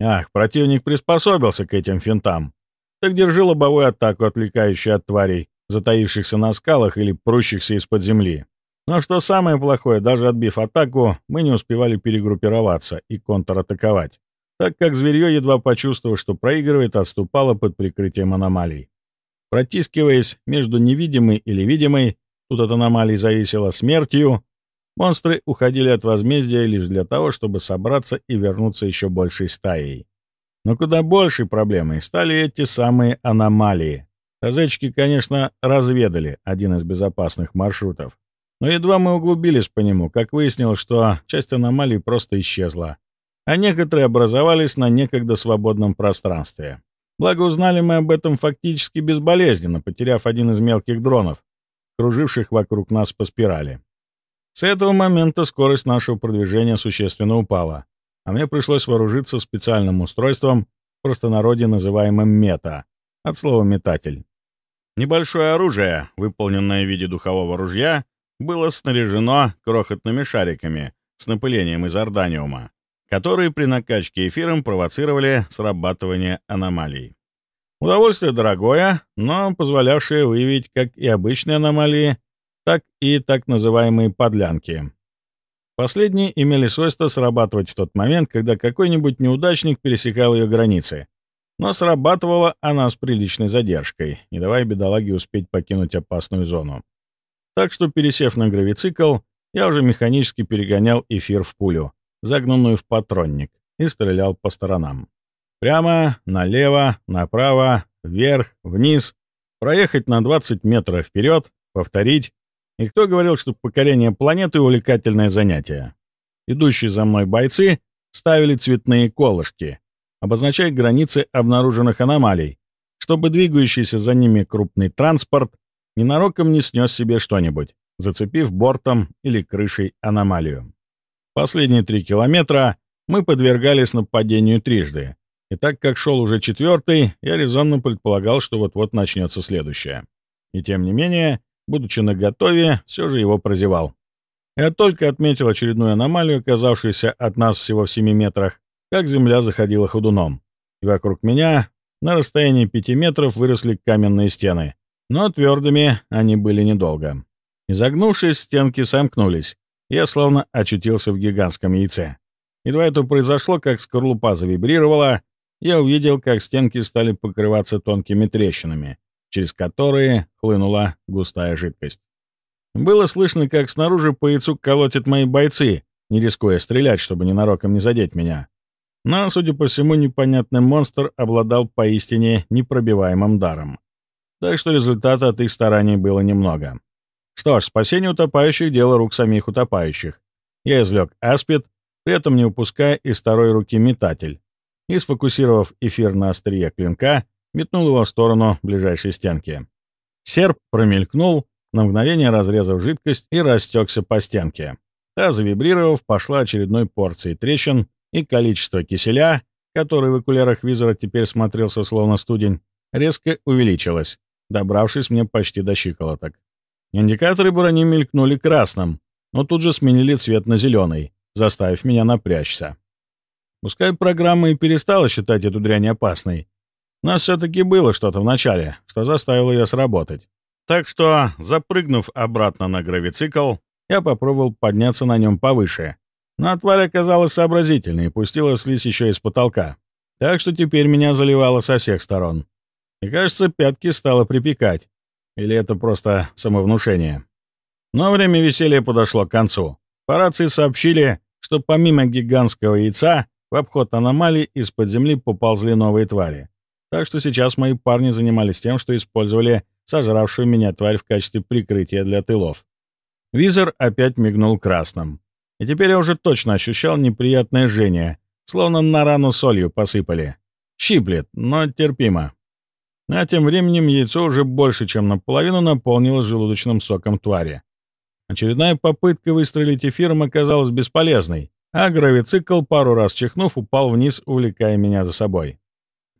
Ах, противник приспособился к этим финтам. Так держи лобовую атаку, отвлекающую от тварей, затаившихся на скалах или прущихся из-под земли. Но что самое плохое, даже отбив атаку, мы не успевали перегруппироваться и контратаковать, так как зверье, едва почувствовав, что проигрывает, отступало под прикрытием аномалий. Протискиваясь между невидимой или видимой, тут от аномалий зависело смертью, монстры уходили от возмездия лишь для того, чтобы собраться и вернуться еще большей стаей. Но куда большей проблемой стали эти самые аномалии. Разведчики, конечно, разведали один из безопасных маршрутов, но едва мы углубились по нему, как выяснилось, что часть аномалий просто исчезла, а некоторые образовались на некогда свободном пространстве. Благо узнали мы об этом фактически безболезненно, потеряв один из мелких дронов, круживших вокруг нас по спирали. С этого момента скорость нашего продвижения существенно упала, а мне пришлось вооружиться специальным устройством, в простонародье называемым мета, от слова «метатель». Небольшое оружие, выполненное в виде духового ружья, было снаряжено крохотными шариками с напылением из орданиума, которые при накачке эфиром провоцировали срабатывание аномалий. Удовольствие дорогое, но позволявшее выявить как и обычные аномалии, так и так называемые подлянки. Последние имели свойство срабатывать в тот момент, когда какой-нибудь неудачник пересекал ее границы. Но срабатывала она с приличной задержкой, не давая бедолаге успеть покинуть опасную зону. Так что, пересев на гравицикл, я уже механически перегонял эфир в пулю, загнанную в патронник, и стрелял по сторонам. Прямо, налево, направо, вверх, вниз, проехать на 20 метров вперед, повторить. И кто говорил, что покорение планеты — увлекательное занятие? Идущие за мной бойцы ставили цветные колышки, обозначая границы обнаруженных аномалий, чтобы двигающийся за ними крупный транспорт ненароком не снес себе что-нибудь, зацепив бортом или крышей аномалию. Последние три километра мы подвергались нападению трижды, и так как шел уже четвертый, я резонно предполагал, что вот-вот начнется следующее. И тем не менее, будучи наготове, все же его прозевал. Я только отметил очередную аномалию, оказавшуюся от нас всего в 7 метрах, как земля заходила ходуном, и вокруг меня на расстоянии 5 метров выросли каменные стены, но твердыми они были недолго. Изогнувшись, стенки сомкнулись. Я словно очутился в гигантском яйце. Едва это произошло, как скорлупа завибрировала, я увидел, как стенки стали покрываться тонкими трещинами, через которые хлынула густая жидкость. Было слышно, как снаружи по яйцу колотят мои бойцы, не рискуя стрелять, чтобы ненароком не задеть меня. Но, судя по всему, непонятный монстр обладал поистине непробиваемым даром так что результата от их стараний было немного. Что ж, спасение утопающих — дело рук самих утопающих. Я извлек аспид, при этом не упуская из второй руки метатель, и, сфокусировав эфир на острие клинка, метнул его в сторону ближайшей стенки. Серп промелькнул, на мгновение разрезав жидкость и растекся по стенке. Та, завибрировав, пошла очередной порцией трещин, и количество киселя, который в окулярах визора теперь смотрелся словно студень, резко увеличилось добравшись мне почти до щиколоток. Индикаторы брони мелькнули красным, но тут же сменили цвет на зеленый, заставив меня напрячься. Пускай программа и перестала считать эту дрянь опасной, но все-таки было что-то в начале, что заставило ее сработать. Так что, запрыгнув обратно на гравицикл, я попробовал подняться на нем повыше. Но тварь оказалась сообразительной и пустила слизь еще из потолка. Так что теперь меня заливало со всех сторон. И, кажется, пятки стало припекать. Или это просто самовнушение. Но время веселья подошло к концу. По рации сообщили, что помимо гигантского яйца, в обход аномалий из-под земли поползли новые твари. Так что сейчас мои парни занимались тем, что использовали сожравшую меня тварь в качестве прикрытия для тылов. Визор опять мигнул красным. И теперь я уже точно ощущал неприятное жжение, словно на рану солью посыпали. Щиплет, но терпимо. А тем временем яйцо уже больше, чем наполовину наполнилось желудочным соком твари. Очередная попытка выстрелить эфиром оказалась бесполезной, а гравицикл, пару раз чихнув, упал вниз, увлекая меня за собой.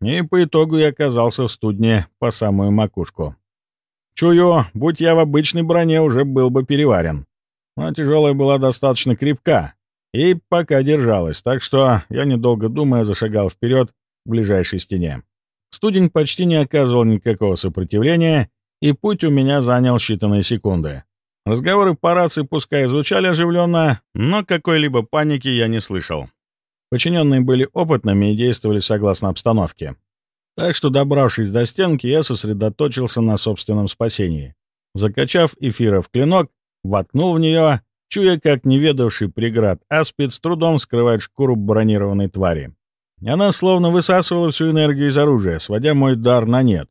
И по итогу я оказался в студне по самую макушку. Чую, будь я в обычной броне, уже был бы переварен. Но тяжелая была достаточно крепка и пока держалась, так что я, недолго думая, зашагал вперед к ближайшей стене. Студень почти не оказывал никакого сопротивления, и путь у меня занял считанные секунды. Разговоры по рации пускай звучали оживленно, но какой-либо паники я не слышал. Подчиненные были опытными и действовали согласно обстановке. Так что, добравшись до стенки, я сосредоточился на собственном спасении. Закачав эфира в клинок, воткнул в нее, чуя, как неведавший преград аспид с трудом скрывает шкуру бронированной твари. Она словно высасывала всю энергию из оружия, сводя мой дар на нет.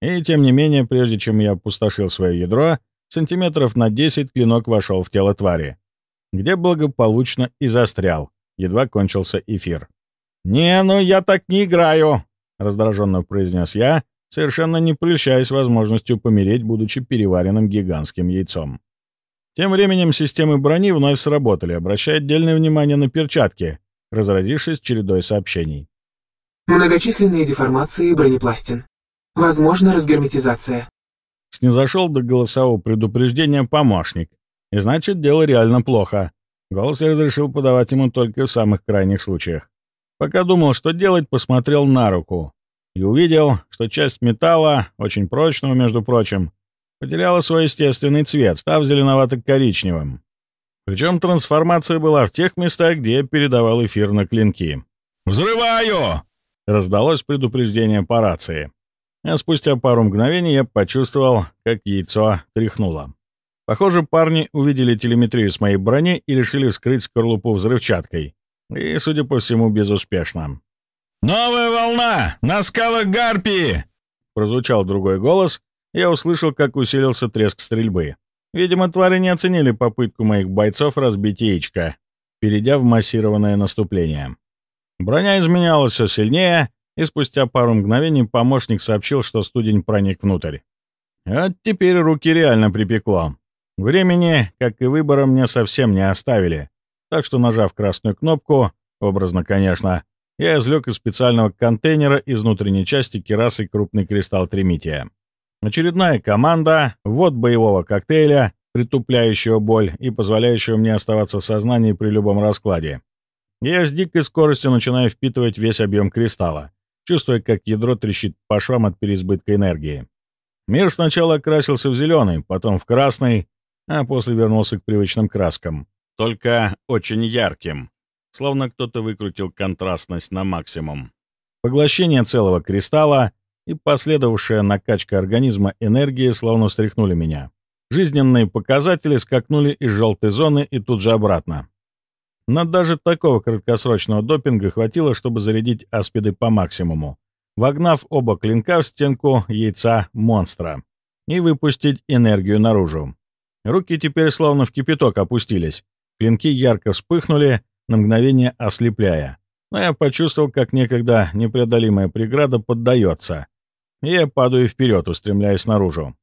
И тем не менее, прежде чем я опустошил свое ядро, Сантиметров на 10 клинок вошел в тело твари, где благополучно и застрял. Едва кончился эфир. «Не, ну я так не играю!» — раздраженно произнес я, совершенно не прельщаясь возможностью помереть, будучи переваренным гигантским яйцом. Тем временем системы брони вновь сработали, обращая отдельное внимание на перчатки, разразившись чередой сообщений. Многочисленные деформации бронепластин. Возможно разгерметизация. Снизошел до голосового предупреждения помощник. И значит, дело реально плохо. Голос я разрешил подавать ему только в самых крайних случаях. Пока думал, что делать, посмотрел на руку. И увидел, что часть металла, очень прочного, между прочим, потеряла свой естественный цвет, став зеленовато-коричневым. Причем трансформация была в тех местах, где я передавал эфир на клинки. «Взрываю!» — раздалось предупреждение по рации а спустя пару мгновений я почувствовал, как яйцо тряхнуло. Похоже, парни увидели телеметрию с моей брони и решили скрыть скорлупу взрывчаткой. И, судя по всему, безуспешно. «Новая волна! На скалах Гарпии!» Прозвучал другой голос, я услышал, как усилился треск стрельбы. Видимо, твари не оценили попытку моих бойцов разбить яичко, перейдя в массированное наступление. Броня изменялась все сильнее, и спустя пару мгновений помощник сообщил, что студень проник внутрь. Вот теперь руки реально припекло. Времени, как и выбора, мне совсем не оставили, так что, нажав красную кнопку, образно, конечно, я извлек из специального контейнера из внутренней части керасы крупный кристалл тримития. Очередная команда, ввод боевого коктейля, притупляющего боль и позволяющего мне оставаться в сознании при любом раскладе. Я с дикой скоростью начинаю впитывать весь объем кристалла, чувствуя, как ядро трещит по швам от переизбытка энергии. Мир сначала окрасился в зеленый, потом в красный, а после вернулся к привычным краскам. Только очень ярким, словно кто-то выкрутил контрастность на максимум. Поглощение целого кристалла и последовавшая накачка организма энергии словно встряхнули меня. Жизненные показатели скакнули из желтой зоны и тут же обратно. Но даже такого краткосрочного допинга хватило, чтобы зарядить аспиды по максимуму, вогнав оба клинка в стенку яйца монстра и выпустить энергию наружу. Руки теперь словно в кипяток опустились. Клинки ярко вспыхнули, на мгновение ослепляя. Но я почувствовал, как некогда непреодолимая преграда поддается. И я падаю вперед, устремляясь наружу.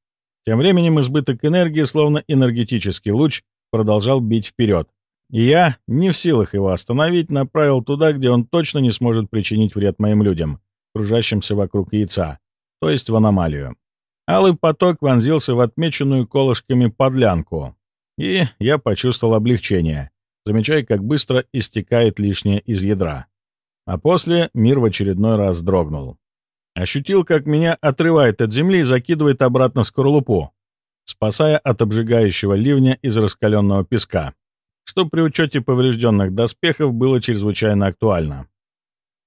Тем временем избыток энергии, словно энергетический луч, продолжал бить вперед, и я, не в силах его остановить, направил туда, где он точно не сможет причинить вред моим людям, кружащимся вокруг яйца, то есть в аномалию. Алый поток вонзился в отмеченную колышками подлянку, и я почувствовал облегчение, замечая, как быстро истекает лишнее из ядра. А после мир в очередной раз дрогнул. Ощутил, как меня отрывает от земли и закидывает обратно в скорлупу, спасая от обжигающего ливня из раскаленного песка что при учете поврежденных доспехов было чрезвычайно актуально.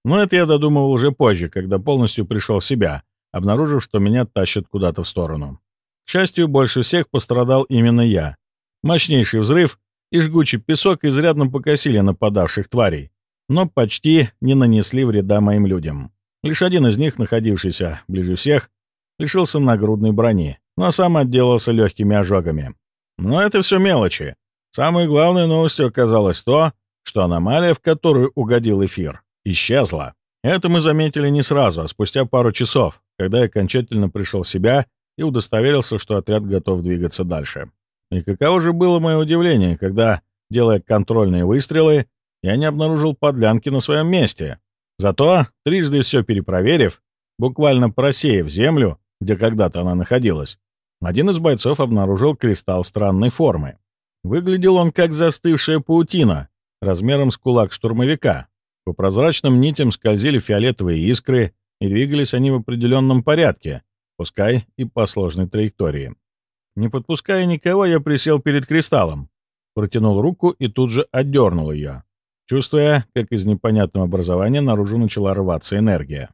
Но это я додумывал уже позже, когда полностью пришел в себя, обнаружив, что меня тащат куда-то в сторону. К счастью, больше всех пострадал именно я. Мощнейший взрыв и жгучий песок изрядно покосили нападавших тварей, но почти не нанесли вреда моим людям. Лишь один из них, находившийся ближе всех, лишился нагрудной брони, но сам отделался легкими ожогами. Но это все мелочи. Самой главной новостью оказалось то, что аномалия, в которую угодил эфир, исчезла. Это мы заметили не сразу, а спустя пару часов, когда я окончательно пришел в себя и удостоверился, что отряд готов двигаться дальше. И каково же было мое удивление, когда, делая контрольные выстрелы, я не обнаружил подлянки на своем месте. Зато, трижды все перепроверив, буквально просеяв землю, где когда-то она находилась, один из бойцов обнаружил кристалл странной формы. Выглядел он как застывшая паутина, размером с кулак штурмовика. По прозрачным нитям скользили фиолетовые искры, и двигались они в определенном порядке, пускай и по сложной траектории. Не подпуская никого, я присел перед кристаллом, протянул руку и тут же отдернул ее, чувствуя, как из непонятного образования наружу начала рваться энергия.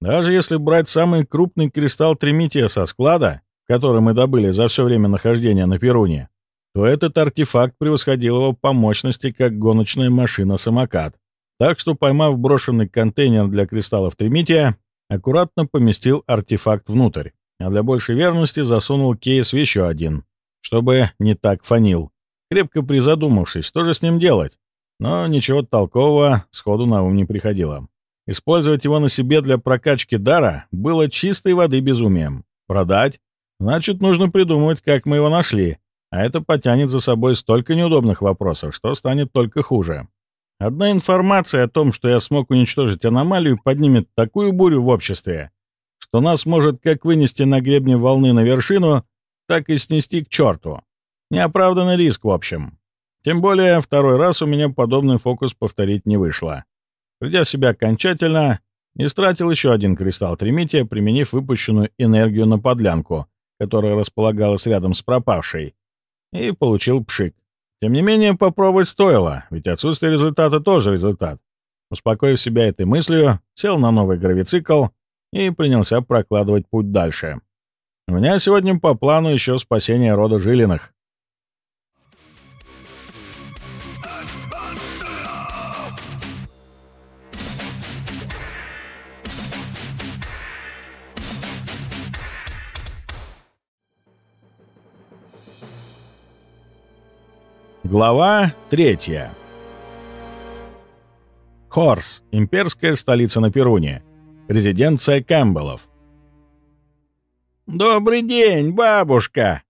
Даже если брать самый крупный кристалл Тримития со склада, который мы добыли за все время нахождения на Перуне, то этот артефакт превосходил его по мощности как гоночная машина-самокат. Так что, поймав брошенный контейнер для кристаллов Тримития, аккуратно поместил артефакт внутрь, а для большей верности засунул кейс в еще один, чтобы не так фанил, крепко призадумавшись, что же с ним делать. Но ничего толкового сходу на ум не приходило. Использовать его на себе для прокачки дара было чистой воды безумием. Продать? Значит, нужно придумать, как мы его нашли, а это потянет за собой столько неудобных вопросов, что станет только хуже. Одна информация о том, что я смог уничтожить аномалию, поднимет такую бурю в обществе, что нас может как вынести на гребне волны на вершину, так и снести к черту. Неоправданный риск, в общем. Тем более, второй раз у меня подобный фокус повторить не вышло. Придя в себя окончательно, истратил еще один кристалл Тримития, применив выпущенную энергию на подлянку, которая располагалась рядом с пропавшей, и получил пшик. Тем не менее, попробовать стоило, ведь отсутствие результата тоже результат. Успокоив себя этой мыслью, сел на новый гравицикл и принялся прокладывать путь дальше. У меня сегодня по плану еще спасение рода Жилиных. Глава третья. Хорс, имперская столица на Перуне. Резиденция Кэмпбеллов. «Добрый день, бабушка!»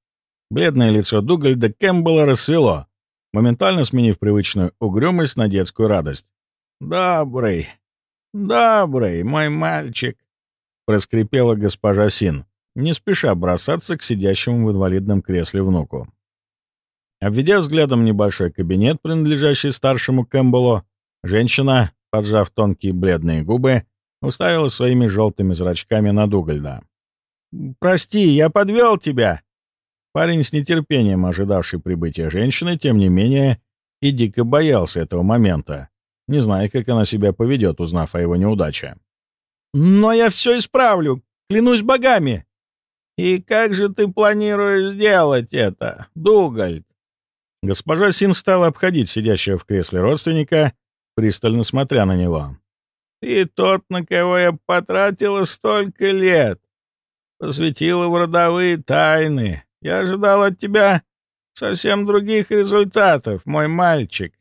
Бледное лицо Дугальда Кэмпбелла рассвело, моментально сменив привычную угрюмость на детскую радость. «Добрый, добрый, мой мальчик!» — проскрипела госпожа Син, не спеша бросаться к сидящему в инвалидном кресле внуку. Обведя взглядом небольшой кабинет, принадлежащий старшему Кэмпбеллу, женщина, поджав тонкие бледные губы, уставила своими желтыми зрачками на Дугальда. «Прости, я подвел тебя!» Парень с нетерпением, ожидавший прибытия женщины, тем не менее, и дико боялся этого момента, не зная, как она себя поведет, узнав о его неудаче. «Но я все исправлю, клянусь богами!» «И как же ты планируешь сделать это, Дугальд?» Госпожа Син стала обходить сидящего в кресле родственника, пристально смотря на него. «Ты тот, на кого я потратила столько лет, посвятила в родовые тайны. Я ожидал от тебя совсем других результатов, мой мальчик.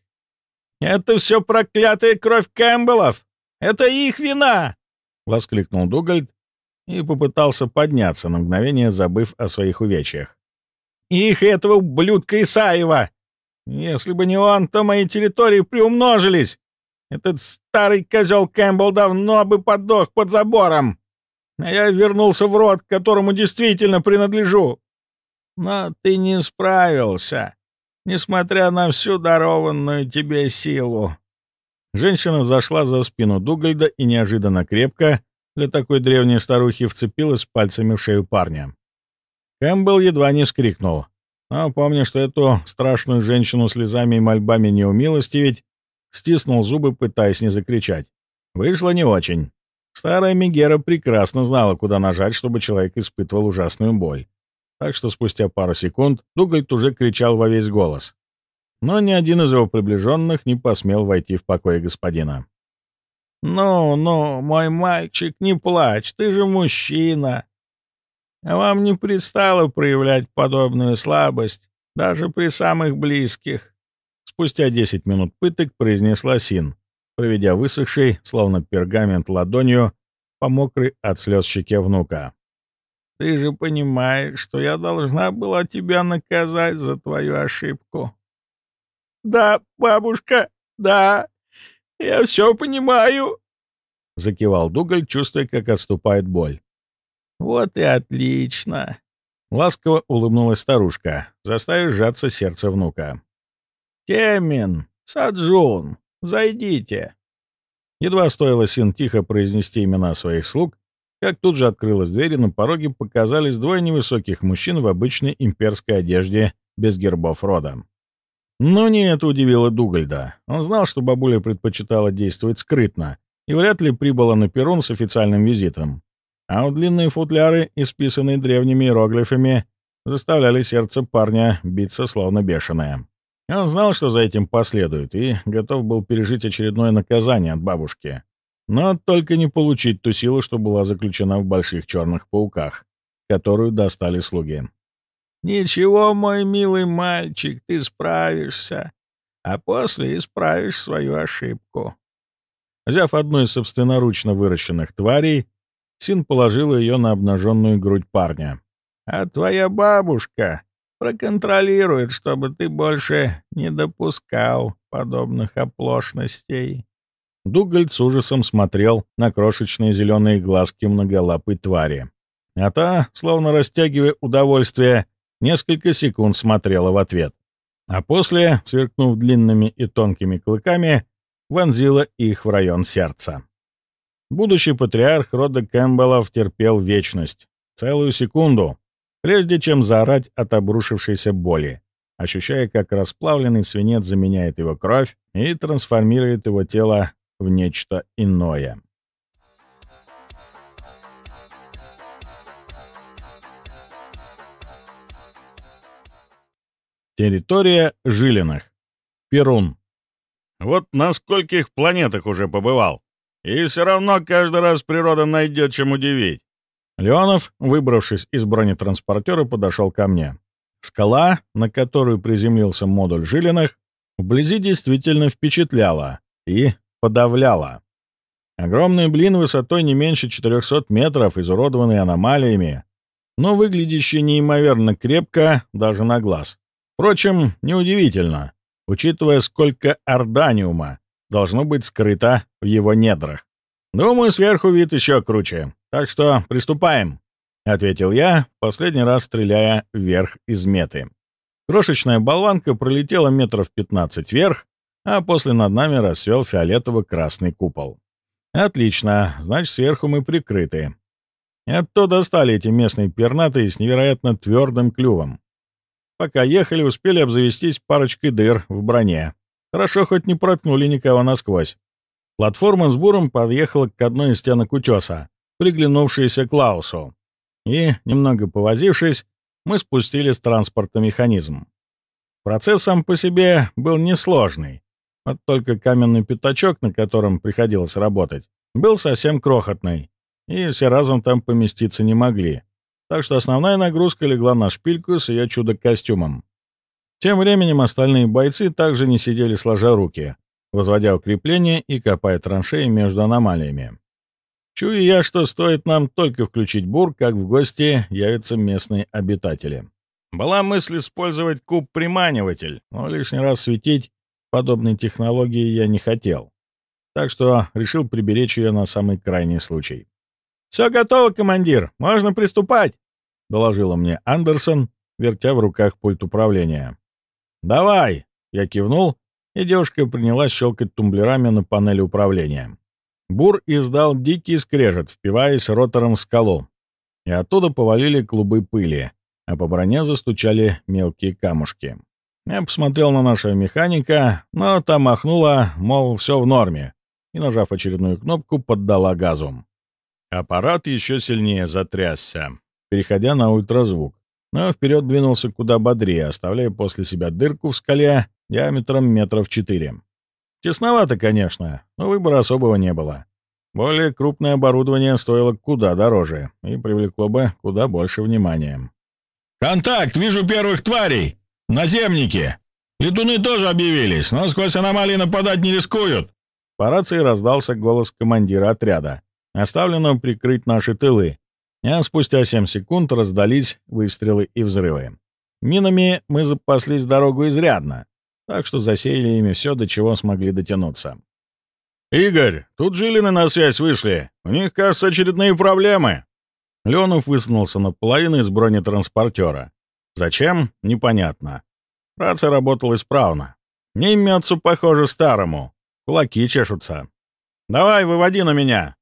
Это все проклятая кровь Кэмпбеллов! Это их вина!» — воскликнул Дугальд и попытался подняться, на мгновение забыв о своих увечьях. Их этого ублюдка Исаева! Если бы не он, то мои территории приумножились. Этот старый козел Кэмпбелл давно бы подох под забором. А я вернулся в род, которому действительно принадлежу. Но ты не справился, несмотря на всю дарованную тебе силу. Женщина зашла за спину Дугальда и неожиданно крепко, для такой древней старухи, вцепилась пальцами в шею парня. Кэмпбелл едва не вскрикнул. Но, помня, что эту страшную женщину слезами и мольбами не умилостивить, стиснул зубы, пытаясь не закричать. Вышло не очень. Старая Мегера прекрасно знала, куда нажать, чтобы человек испытывал ужасную боль. Так что спустя пару секунд Дугальд уже кричал во весь голос. Но ни один из его приближенных не посмел войти в покой господина. «Ну, ну, мой мальчик, не плачь, ты же мужчина!» А вам не пристало проявлять подобную слабость даже при самых близких. Спустя десять минут пыток произнесла Син, проведя высохший, словно пергамент ладонью, по мокрой от слез щеке внука. «Ты же понимаешь, что я должна была тебя наказать за твою ошибку». «Да, бабушка, да, я все понимаю», — закивал Дугаль, чувствуя, как отступает боль. «Вот и отлично!» — ласково улыбнулась старушка, заставив сжаться сердце внука. «Темин, Саджун, зайдите!» Едва стоило сын тихо произнести имена своих слуг, Как тут же открылась дверь, и на пороге показались двое невысоких мужчин в обычной имперской одежде без гербов рода. Но не это удивило Дугальда. Он знал, что бабуля предпочитала действовать скрытно и вряд ли прибыла на перрон с официальным визитом. А у длинные футляры, исписанные древними иероглифами, заставляли сердце парня биться словно бешеное. Он знал, что за этим последует, и готов был пережить очередное наказание от бабушки. Но только не получить ту силу, что была заключена в больших черных пауках, которую достали слуги. «Ничего, мой милый мальчик, ты справишься, а после исправишь свою ошибку». Взяв одну из собственноручно выращенных тварей, Син положил ее на обнаженную грудь парня. «А твоя бабушка проконтролирует, чтобы ты больше не допускал подобных оплошностей». Дугальд с ужасом смотрел на крошечные зеленые глазки многолапой твари. А та, словно растягивая удовольствие, несколько секунд смотрела в ответ. А после, сверкнув длинными и тонкими клыками, вонзила их в район сердца. Будущий патриарх рода Кэмпбеллов терпел вечность, целую секунду, прежде чем заорать от обрушившейся боли, ощущая, как расплавленный свинец заменяет его кровь и трансформирует его тело в нечто иное. Территория Жилиных. Перун. Вот на скольких планетах уже побывал. И все равно каждый раз природа найдет чем удивить. Леонов, выбравшись из бронетранспортера, подошел ко мне. Скала, на которую приземлился модуль Жилиных, вблизи действительно впечатляла и подавляла. Огромный блин высотой не меньше 400 метров, изуродованный аномалиями, но выглядящий неимоверно крепко даже на глаз. Впрочем, неудивительно, учитывая, сколько орданиума должно быть скрыто в его недрах. Думаю, сверху вид еще круче. Так что приступаем, — ответил я, последний раз стреляя вверх из меты. Крошечная болванка пролетела метров 15 вверх, а после над нами рассвел фиолетово-красный купол. Отлично, значит, сверху мы прикрыты. Оттуда достали эти местные пернатые с невероятно твердым клювом. Пока ехали, успели обзавестись парочкой дыр в броне. Хорошо, хоть не проткнули никого насквозь. Платформа с буром подъехала к одной из стенок утеса, приглянувшейся Клаусу. И, немного повозившись, мы спустили с транспорта механизм. Процесс сам по себе был несложный. Вот только каменный пятачок, на котором приходилось работать, был совсем крохотный, и все разом там поместиться не могли так что основная нагрузка легла на шпильку с ее чудо-костюмом. Тем временем остальные бойцы также не сидели сложа руки, возводя укрепления и копая траншеи между аномалиями. Чую я, что стоит нам только включить бур, как в гости явятся местные обитатели. Была мысль использовать куб-приманиватель, но лишний раз светить подобной технологии я не хотел. Так что решил приберечь ее на самый крайний случай. «Все готово, командир, можно приступать», — доложила мне Андерсон, вертя в руках пульт управления. «Давай!» — я кивнул, и девушка принялась щелкать тумблерами на панели управления. Бур издал дикий скрежет, впиваясь ротором в скалу, и оттуда повалили клубы пыли, а по броне застучали мелкие камушки. Я посмотрел на нашего механика, но та махнула, мол, все в норме, и, нажав очередную кнопку, поддала газу. Аппарат еще сильнее затрясся, переходя на ультразвук, но вперед двинулся куда бодрее, оставляя после себя дырку в скале диаметром метров четыре. Тесновато, конечно, но выбора особого не было. Более крупное оборудование стоило куда дороже и привлекло бы куда больше внимания. «Контакт! Вижу первых тварей! Наземники! Летуны тоже объявились, но сквозь аномалии нападать не рискуют!» По рации раздался голос командира отряда оставленного прикрыть наши тылы, а спустя 7 секунд раздались выстрелы и взрывы. Минами мы запаслись дорогу изрядно, так что засеяли ими все, до чего смогли дотянуться. «Игорь, тут Жилины на связь вышли. У них, кажется, очередные проблемы». Леонов высунулся наполовину из бронетранспортера. Зачем? Непонятно. Рация работала исправно. Не имется, похоже, старому. Кулаки чешутся. «Давай, выводи на меня!»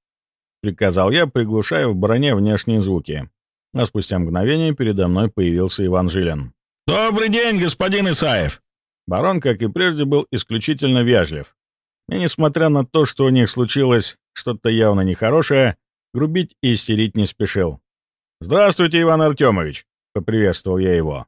Приказал я, приглушая в броне внешние звуки. А спустя мгновение передо мной появился Иван Жилин. «Добрый день, господин Исаев!» Барон, как и прежде, был исключительно вежлив. И несмотря на то, что у них случилось что-то явно нехорошее, грубить и истерить не спешил. «Здравствуйте, Иван Артемович!» — поприветствовал я его.